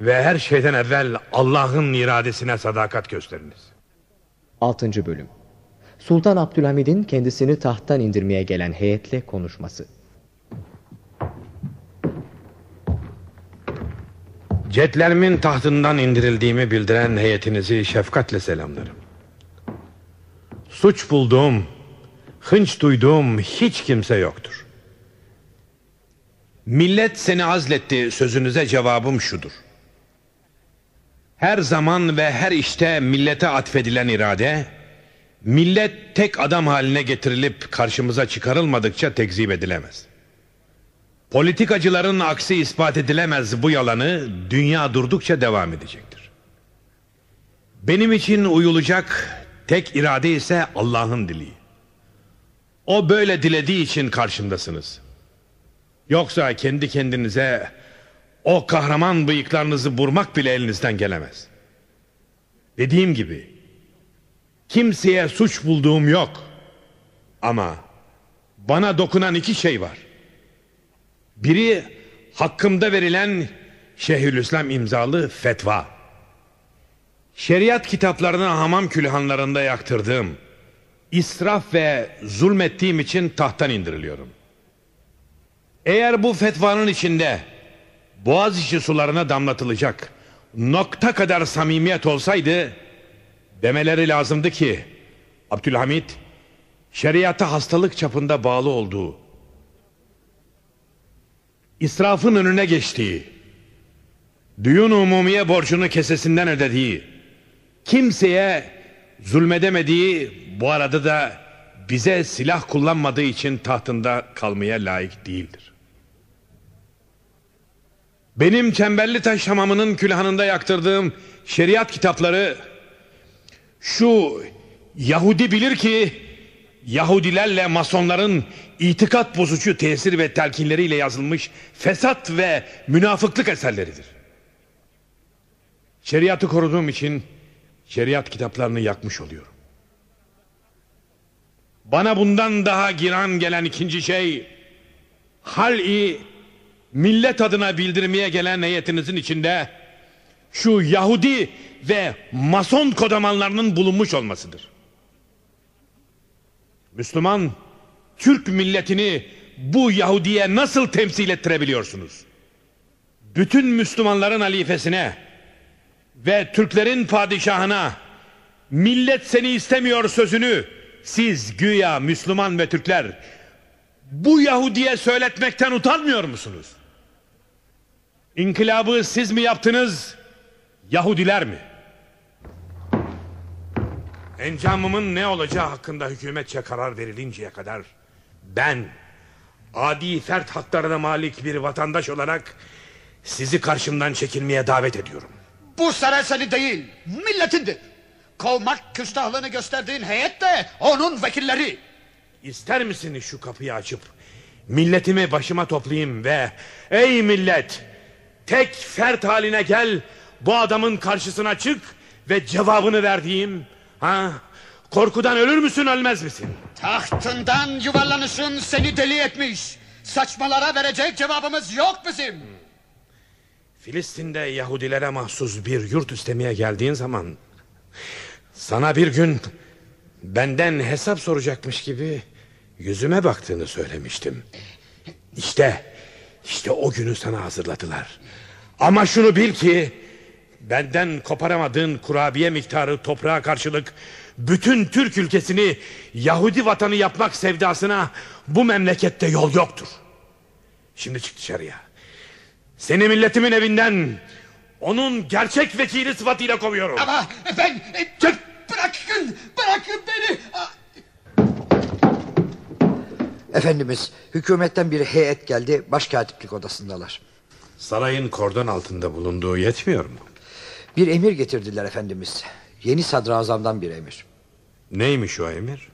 ve her şeyden evvel Allah'ın iradesine sadakat gösteriniz. 6. Bölüm Sultan Abdülhamid'in kendisini tahttan indirmeye gelen heyetle konuşması. Cetlerimin tahtından indirildiğimi bildiren heyetinizi şefkatle selamlarım. Suç bulduğum, hınç duyduğum hiç kimse yoktur. Millet seni azletti sözünüze cevabım şudur. Her zaman ve her işte millete atfedilen irade, millet tek adam haline getirilip karşımıza çıkarılmadıkça tekzip edilemez. Politikacıların aksi ispat edilemez bu yalanı dünya durdukça devam edecektir. Benim için uyulacak tek irade ise Allah'ın dili. O böyle dilediği için karşımdasınız. Yoksa kendi kendinize o kahraman bıyıklarınızı vurmak bile elinizden gelemez. Dediğim gibi kimseye suç bulduğum yok. Ama bana dokunan iki şey var. Biri hakkımda verilen Şeyhülislam imzalı fetva. Şeriat kitaplarını hamam külhanlarında yaktırdığım, israf ve zulmettiğim için tahttan indiriliyorum. Eğer bu fetvanın içinde Boğaziçi sularına damlatılacak nokta kadar samimiyet olsaydı demeleri lazımdı ki Abdülhamit şeriata hastalık çapında bağlı olduğu israfın önüne geçtiği düğün umumiye borcunu kesesinden ödediği kimseye zulmedemediği bu arada da bize silah kullanmadığı için tahtında kalmaya layık değildir. Benim Çemberli Taş hamamının külhanında yaktırdığım şeriat kitapları şu Yahudi bilir ki Yahudilerle masonların itikat bozucu tesir ve telkinleriyle yazılmış fesat ve münafıklık eserleridir. Şeriatı koruduğum için şeriat kitaplarını yakmış oluyorum. Bana bundan daha giran gelen ikinci şey hal-i millet adına bildirmeye gelen heyetinizin içinde şu Yahudi ve Mason kodamanlarının bulunmuş olmasıdır. Müslüman Türk milletini bu Yahudiye nasıl temsil ettirebiliyorsunuz? Bütün Müslümanların halifesine ve Türklerin padişahına millet seni istemiyor sözünü siz güya Müslüman ve Türkler bu Yahudiye söyletmekten utanmıyor musunuz? İnkılabı siz mi yaptınız, Yahudiler mi? Encamımın ne olacağı hakkında hükümetçe karar verilinceye kadar ben adi fert haklarına malik bir vatandaş olarak sizi karşımdan çekilmeye davet ediyorum. Bu saray seni değil, milletindir. Kovmak küstahlığını gösterdiğin heyet de onun vekilleri. İster misiniz şu kapıyı açıp milletimi başıma toplayayım ve ey millet tek fert haline gel bu adamın karşısına çık ve cevabını verdiğim ha korkudan ölür müsün ölmez misin? Tahtından yuvarlanışın seni deli etmiş. Saçmalara verecek cevabımız yok bizim. Filistin'de Yahudilere mahsus bir yurt istemeye geldiğin zaman sana bir gün benden hesap soracakmış gibi yüzüme baktığını söylemiştim. İşte, işte o günü sana hazırladılar. Ama şunu bil ki benden koparamadığın kurabiye miktarı toprağa karşılık bütün Türk ülkesini Yahudi vatanı yapmak sevdasına bu memlekette yol yoktur. Şimdi çık dışarıya. Seni milletimin evinden onun gerçek vekili sıfatıyla kovuyorum. Ama ben... e, Çık! Bırakın, bırakın beni. Efendimiz hükümetten bir heyet geldi başkatiplik odasındalar. Sarayın kordon altında bulunduğu yetmiyor mu? Bir emir getirdiler efendimiz. Yeni sadrazamdan bir emir. Neymiş o emir?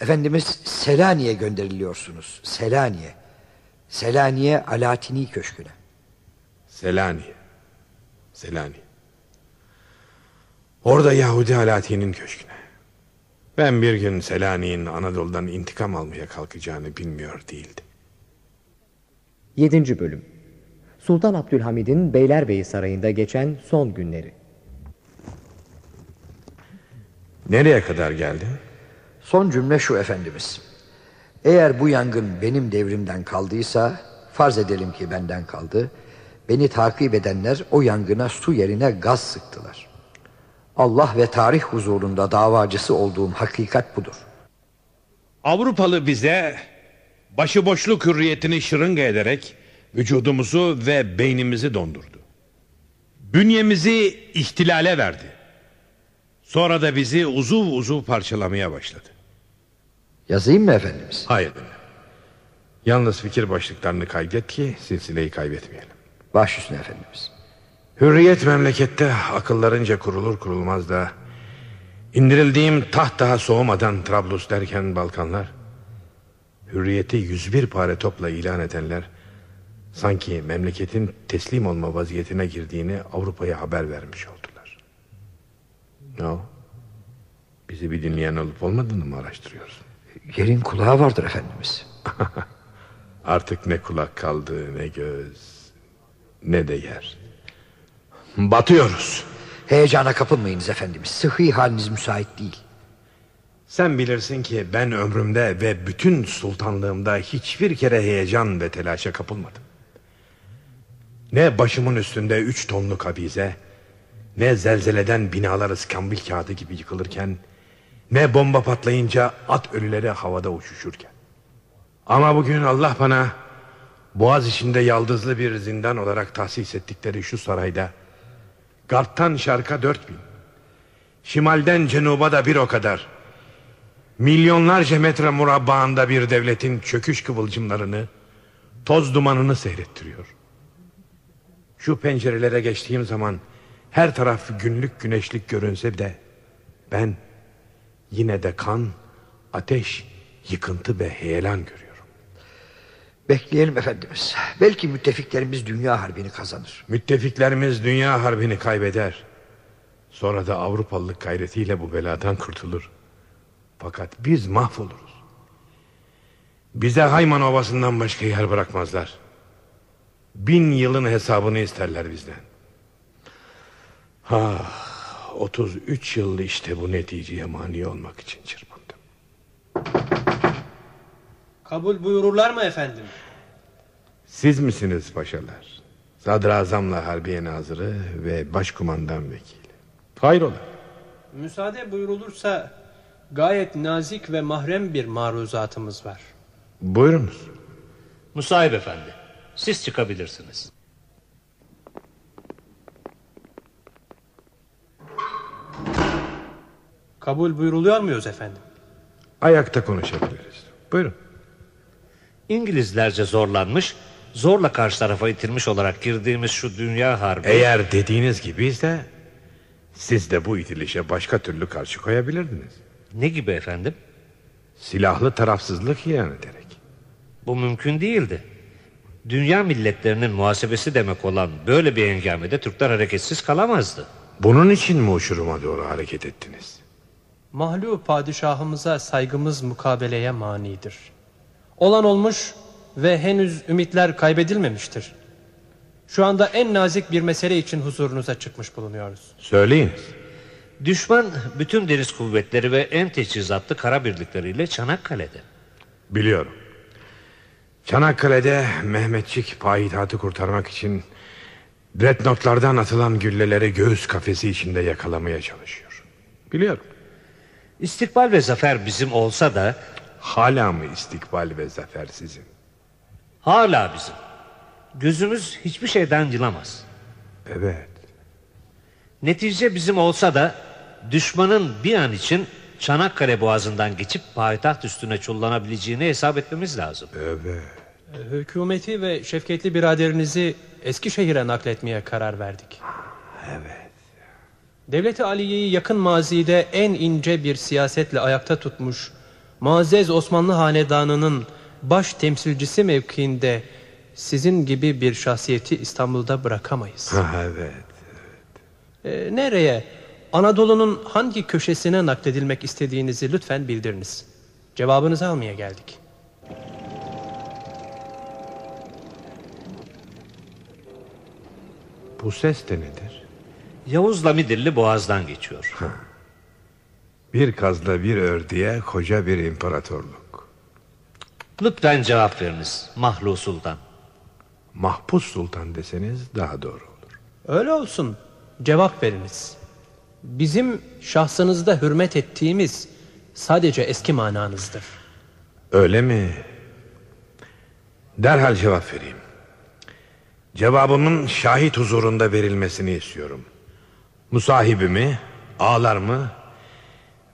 Efendimiz Selanik'e gönderiliyorsunuz. Selanik'e. Selanik'e Alatini Köşkü'ne. Selanik. Selanik. Orada Yahudi Alati'nin köşküne. Ben bir gün Selanik'in Anadolu'dan intikam almaya kalkacağını bilmiyor değildim. 7. Bölüm Sultan Abdülhamid'in Beylerbeyi Sarayı'nda geçen son günleri. Nereye kadar geldin? Son cümle şu efendimiz. Eğer bu yangın benim devrimden kaldıysa farz edelim ki benden kaldı. Beni takip edenler o yangına su yerine gaz sıktılar. Allah ve tarih huzurunda davacısı olduğum hakikat budur. Avrupalı bize başıboşluk hürriyetini şırınga ederek vücudumuzu ve beynimizi dondurdu. Bünyemizi ihtilale verdi. Sonra da bizi uzuv uzuv parçalamaya başladı. Yazayım mı efendimiz? Hayır. Yalnız fikir başlıklarını kaydet ki silsileyi kaybetmeyelim. Baş üstüne efendimiz. Hürriyet memlekette akıllarınca kurulur kurulmaz da indirildiğim taht daha soğumadan Trablus derken Balkanlar hürriyeti 101 pare topla ilan edenler sanki memleketin teslim olma vaziyetine girdiğini Avrupa'ya haber vermiş oldular. Ne o? Bizi bir dinleyen olup olmadığını mı araştırıyorsun? Yerin kulağı vardır efendimiz. Artık ne kulak kaldı ne göz ne de yer. Batıyoruz. Heyecana kapılmayınız efendimiz. Sıhhi haliniz müsait değil. Sen bilirsin ki ben ömrümde ve bütün sultanlığımda hiçbir kere heyecan ve telaşa kapılmadım. Ne başımın üstünde üç tonluk abize, ne zelzeleden binalar iskambil kağıdı gibi yıkılırken, ne bomba patlayınca at ölüleri havada uçuşurken. Ama bugün Allah bana boğaz içinde yaldızlı bir zindan olarak tahsis ettikleri şu sarayda Garptan şarka dört bin Şimalden cenuba da bir o kadar Milyonlarca metre murabbağında bir devletin çöküş kıvılcımlarını Toz dumanını seyrettiriyor. Şu pencerelere geçtiğim zaman Her taraf günlük güneşlik görünse de Ben yine de kan, ateş, yıkıntı ve heyelan görüyorum Bekleyelim efendimiz. Belki müttefiklerimiz dünya harbini kazanır. Müttefiklerimiz dünya harbini kaybeder. Sonra da Avrupalılık gayretiyle bu beladan kurtulur. Fakat biz mahvoluruz. Bize Hayman Ovası'ndan başka yer bırakmazlar. Bin yılın hesabını isterler bizden. Ha, 33 yıl işte bu neticeye mani olmak için çırpındım. Kabul buyururlar mı efendim? Siz misiniz paşalar? Sadrazamla Harbiye Nazırı ve Başkumandan Vekili. Hayrola? Müsaade buyurulursa gayet nazik ve mahrem bir maruzatımız var. Buyurunuz. Musahip efendi, siz çıkabilirsiniz. Kabul buyuruluyor muyuz efendim? Ayakta konuşabiliriz. Buyurun. İngilizlerce zorlanmış, zorla karşı tarafa itilmiş olarak girdiğimiz şu dünya harbi... Eğer dediğiniz gibiyse siz de bu itilişe başka türlü karşı koyabilirdiniz. Ne gibi efendim? Silahlı tarafsızlık ilan ederek. Bu mümkün değildi. Dünya milletlerinin muhasebesi demek olan böyle bir engamede Türkler hareketsiz kalamazdı. Bunun için mi uçuruma doğru hareket ettiniz? Mahlu padişahımıza saygımız mukabeleye manidir. Olan olmuş ve henüz ümitler kaybedilmemiştir. Şu anda en nazik bir mesele için huzurunuza çıkmış bulunuyoruz. Söyleyiniz. Düşman bütün deniz kuvvetleri ve en teçhizatlı kara birlikleriyle Çanakkale'de. Biliyorum. Çanakkale'de Mehmetçik payitatı kurtarmak için dreadnotlardan atılan gülleleri göğüs kafesi içinde yakalamaya çalışıyor. Biliyorum. İstikbal ve zafer bizim olsa da Hala mı istikbal ve zafer sizin? hala bizim. Gözümüz hiçbir şeyden yılamaz. Evet. Netice bizim olsa da düşmanın bir an için Çanakkale boğazından geçip payitaht üstüne çullanabileceğini hesap etmemiz lazım. Evet. Hükümeti ve şefketli biraderinizi Eskişehir'e nakletmeye karar verdik. Evet. Devleti Aliye'yi yakın mazide en ince bir siyasetle ayakta tutmuş, Muazzez Osmanlı Hanedanı'nın baş temsilcisi mevkiinde sizin gibi bir şahsiyeti İstanbul'da bırakamayız. Ha, evet. Ee, nereye, Anadolu'nun hangi köşesine nakledilmek istediğinizi lütfen bildiriniz. Cevabınızı almaya geldik. Bu ses de nedir? Yavuz'la Midilli boğazdan geçiyor. Bir kazla bir ördiye koca bir imparatorluk. Lütfen cevap veriniz Mahlu Sultan. Mahpus Sultan deseniz daha doğru olur. Öyle olsun. Cevap veriniz. Bizim şahsınızda hürmet ettiğimiz sadece eski mananızdır. Öyle mi? Derhal cevap vereyim. Cevabımın şahit huzurunda verilmesini istiyorum. Musahibimi, ağlarımı,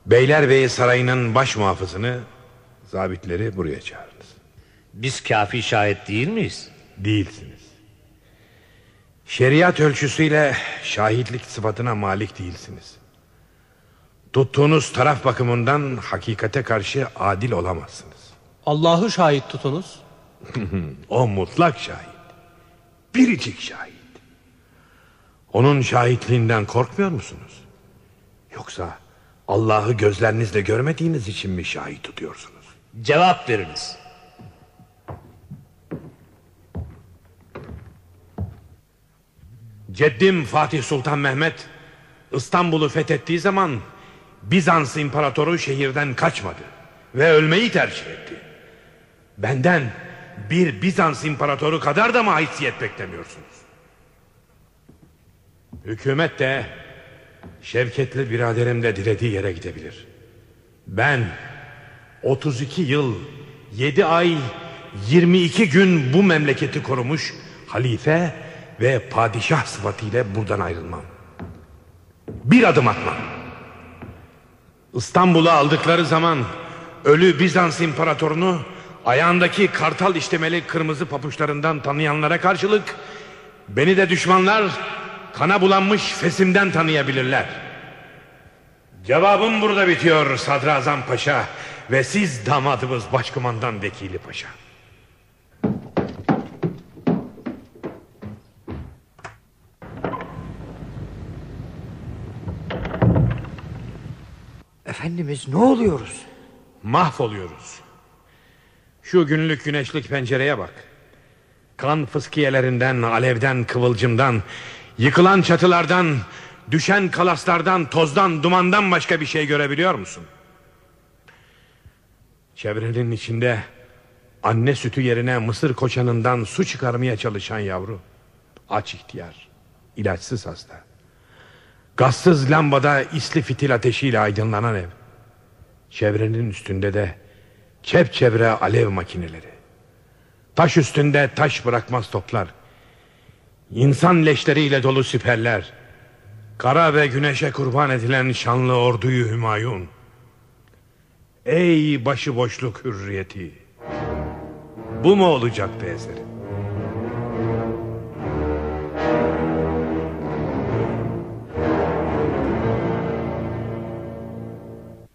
Beylerbeyi Sarayı'nın baş muhafızını, zabitleri buraya çağırınız. Biz kafi şahit değil miyiz? Değilsiniz. Şeriat ölçüsüyle şahitlik sıfatına malik değilsiniz. Tuttuğunuz taraf bakımından hakikate karşı adil olamazsınız. Allah'ı şahit tutunuz. o mutlak şahit. Biricik şahit. Onun şahitliğinden korkmuyor musunuz? Yoksa Allah'ı gözlerinizle görmediğiniz için mi şahit tutuyorsunuz? Cevap veriniz. Ceddim Fatih Sultan Mehmet İstanbul'u fethettiği zaman Bizans imparatoru şehirden kaçmadı ve ölmeyi tercih etti. Benden bir Bizans imparatoru kadar da mı haysiyet beklemiyorsunuz? Hükümet de Şevketli biraderim de dilediği yere gidebilir. Ben 32 yıl 7 ay 22 gün bu memleketi korumuş halife ve padişah sıfatıyla buradan ayrılmam. Bir adım atmam. İstanbul'u aldıkları zaman ölü Bizans imparatorunu ayağındaki kartal işlemeli kırmızı papuçlarından tanıyanlara karşılık beni de düşmanlar kana bulanmış fesimden tanıyabilirler. Cevabım burada bitiyor Sadrazam Paşa ve siz damadımız Başkumandan Vekili Paşa. Efendimiz ne oluyoruz? Mahvoluyoruz. Şu günlük güneşlik pencereye bak. Kan fıskiyelerinden, alevden, kıvılcımdan, yıkılan çatılardan, düşen kalaslardan, tozdan, dumandan başka bir şey görebiliyor musun? Çevrenin içinde anne sütü yerine mısır koçanından su çıkarmaya çalışan yavru. Aç ihtiyar, ilaçsız hasta. Gazsız lambada isli fitil ateşiyle aydınlanan ev. Çevrenin üstünde de çepçevre alev makineleri. Taş üstünde taş bırakmaz toplar. İnsan leşleriyle dolu siperler. Kara ve güneşe kurban edilen şanlı orduyu Hümayun. Ey başıboşluk hürriyeti. Bu mu olacaktı eserin?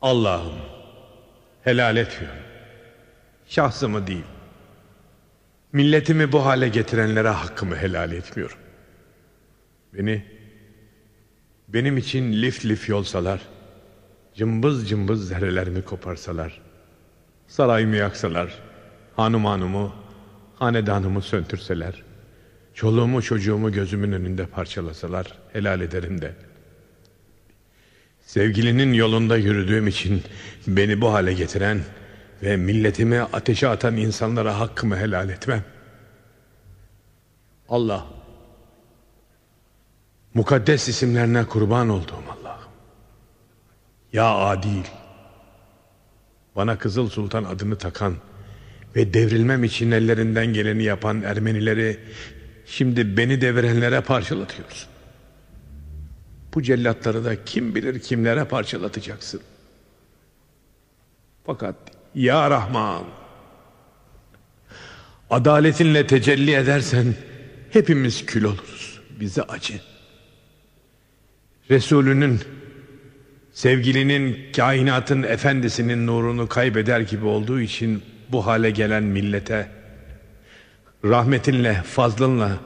Allah'ım helal etmiyorum. Şahsımı değil. Milletimi bu hale getirenlere hakkımı helal etmiyorum. Beni benim için lif lif yolsalar, cımbız cımbız zerrelerimi koparsalar, sarayımı yaksalar, hanım hanımı, hanedanımı söntürseler, çoluğumu çocuğumu gözümün önünde parçalasalar helal ederim de. Sevgilinin yolunda yürüdüğüm için beni bu hale getiren ve milletimi ateşe atan insanlara hakkımı helal etmem. Allah Mukaddes isimlerine kurban olduğum Allah'ım. Ya adil. Bana Kızıl Sultan adını takan ve devrilmem için ellerinden geleni yapan Ermenileri şimdi beni devirenlere parçalatıyorsun. Bu cellatları da kim bilir kimlere parçalatacaksın. Fakat ya Rahman adaletinle tecelli edersen hepimiz kül oluruz. Bize acı. Resulünün, sevgilinin, kainatın efendisinin nurunu kaybeder gibi olduğu için bu hale gelen millete rahmetinle, fazlınla,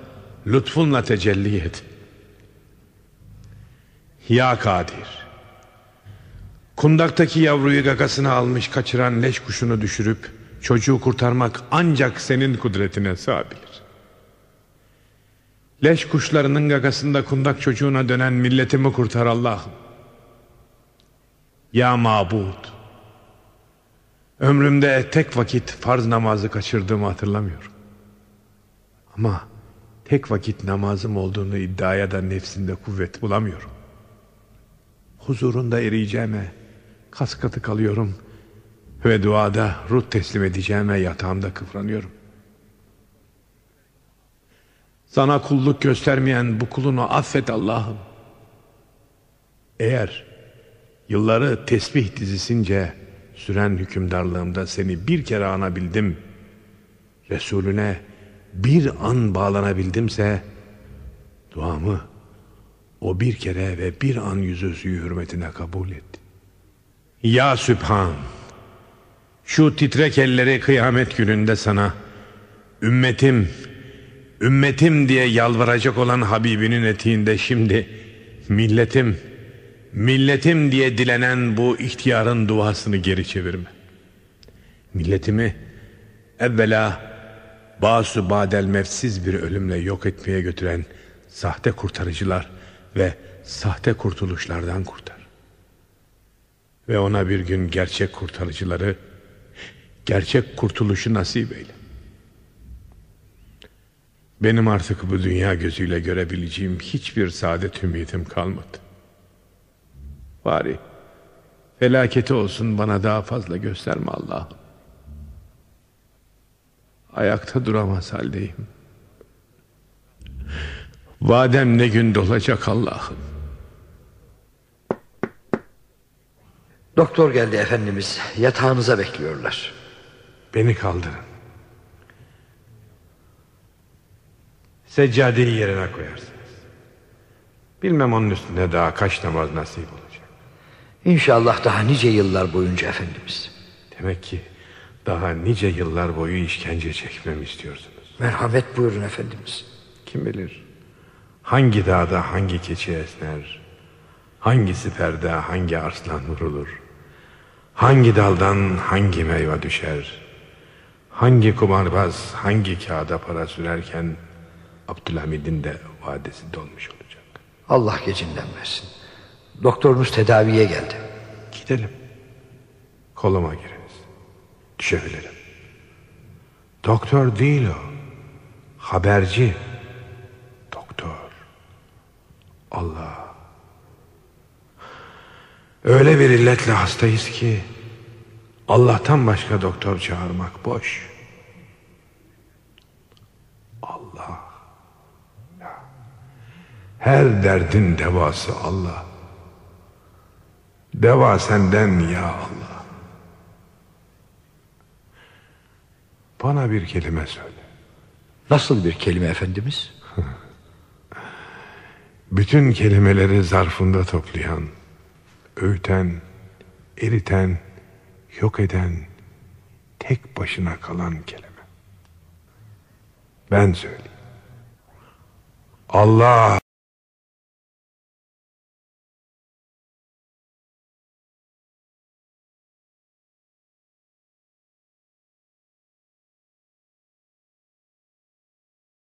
lütfunla tecelli et. Ya Kadir, kundaktaki yavruyu gagasına almış kaçıran leş kuşunu düşürüp çocuğu kurtarmak ancak senin kudretine sığabilir. Leş kuşlarının gagasında kundak çocuğuna dönen milletimi kurtar Allah'ım. Ya mabud. Ömrümde tek vakit farz namazı kaçırdığımı hatırlamıyorum. Ama tek vakit namazım olduğunu iddiaya da nefsinde kuvvet bulamıyorum. Huzurunda eriyeceğime kas katı kalıyorum ve duada ruh teslim edeceğime yatağımda kıvranıyorum. Sana kulluk göstermeyen bu kulunu affet Allah'ım. Eğer yılları tesbih dizisince süren hükümdarlığımda seni bir kere anabildim, Resulüne bir an bağlanabildimse, duamı o bir kere ve bir an yüzüstü hürmetine kabul et. Ya Sübhan, şu titrek elleri kıyamet gününde sana, ümmetim, ümmetim diye yalvaracak olan Habibinin eteğinde şimdi, milletim, milletim diye dilenen bu ihtiyarın duasını geri çevirme. Milletimi evvela Basu badel mefsiz bir ölümle yok etmeye götüren sahte kurtarıcılar ve sahte kurtuluşlardan kurtar. Ve ona bir gün gerçek kurtarıcıları, gerçek kurtuluşu nasip eyle. Benim artık bu dünya gözüyle görebileceğim hiçbir saadet ümidim kalmadı. Bari felaketi olsun bana daha fazla gösterme Allah'ım. Ayakta duramaz haldeyim. Vadem ne gün dolacak Allah'ım. Doktor geldi efendimiz. Yatağınıza bekliyorlar. Beni kaldırın. Seccadeyi yerine koyarsınız. Bilmem onun üstünde daha kaç namaz nasip olacak. İnşallah daha nice yıllar boyunca efendimiz. Demek ki daha nice yıllar boyu işkence çekmemi istiyorsunuz. Merhamet buyurun efendimiz. Kim bilir hangi dağda hangi keçi esner, hangi siperde hangi arslan vurulur, hangi daldan hangi meyve düşer, hangi kumarbaz hangi kağıda para sürerken Abdülhamid'in de vadesi dolmuş olacak. Allah gecinden versin. Doktorunuz tedaviye geldi. Gidelim. Koluma giriniz. Düşebilirim. Doktor değil o. Haberci. Doktor. Allah. Öyle bir illetle hastayız ki Allah'tan başka doktor çağırmak boş. Allah. Her derdin devası Allah. Deva senden ya Allah. Bana bir kelime söyle. Nasıl bir kelime efendimiz? Bütün kelimeleri zarfında toplayan, öğüten, eriten, yok eden, tek başına kalan kelime. Ben söyleyeyim. Allah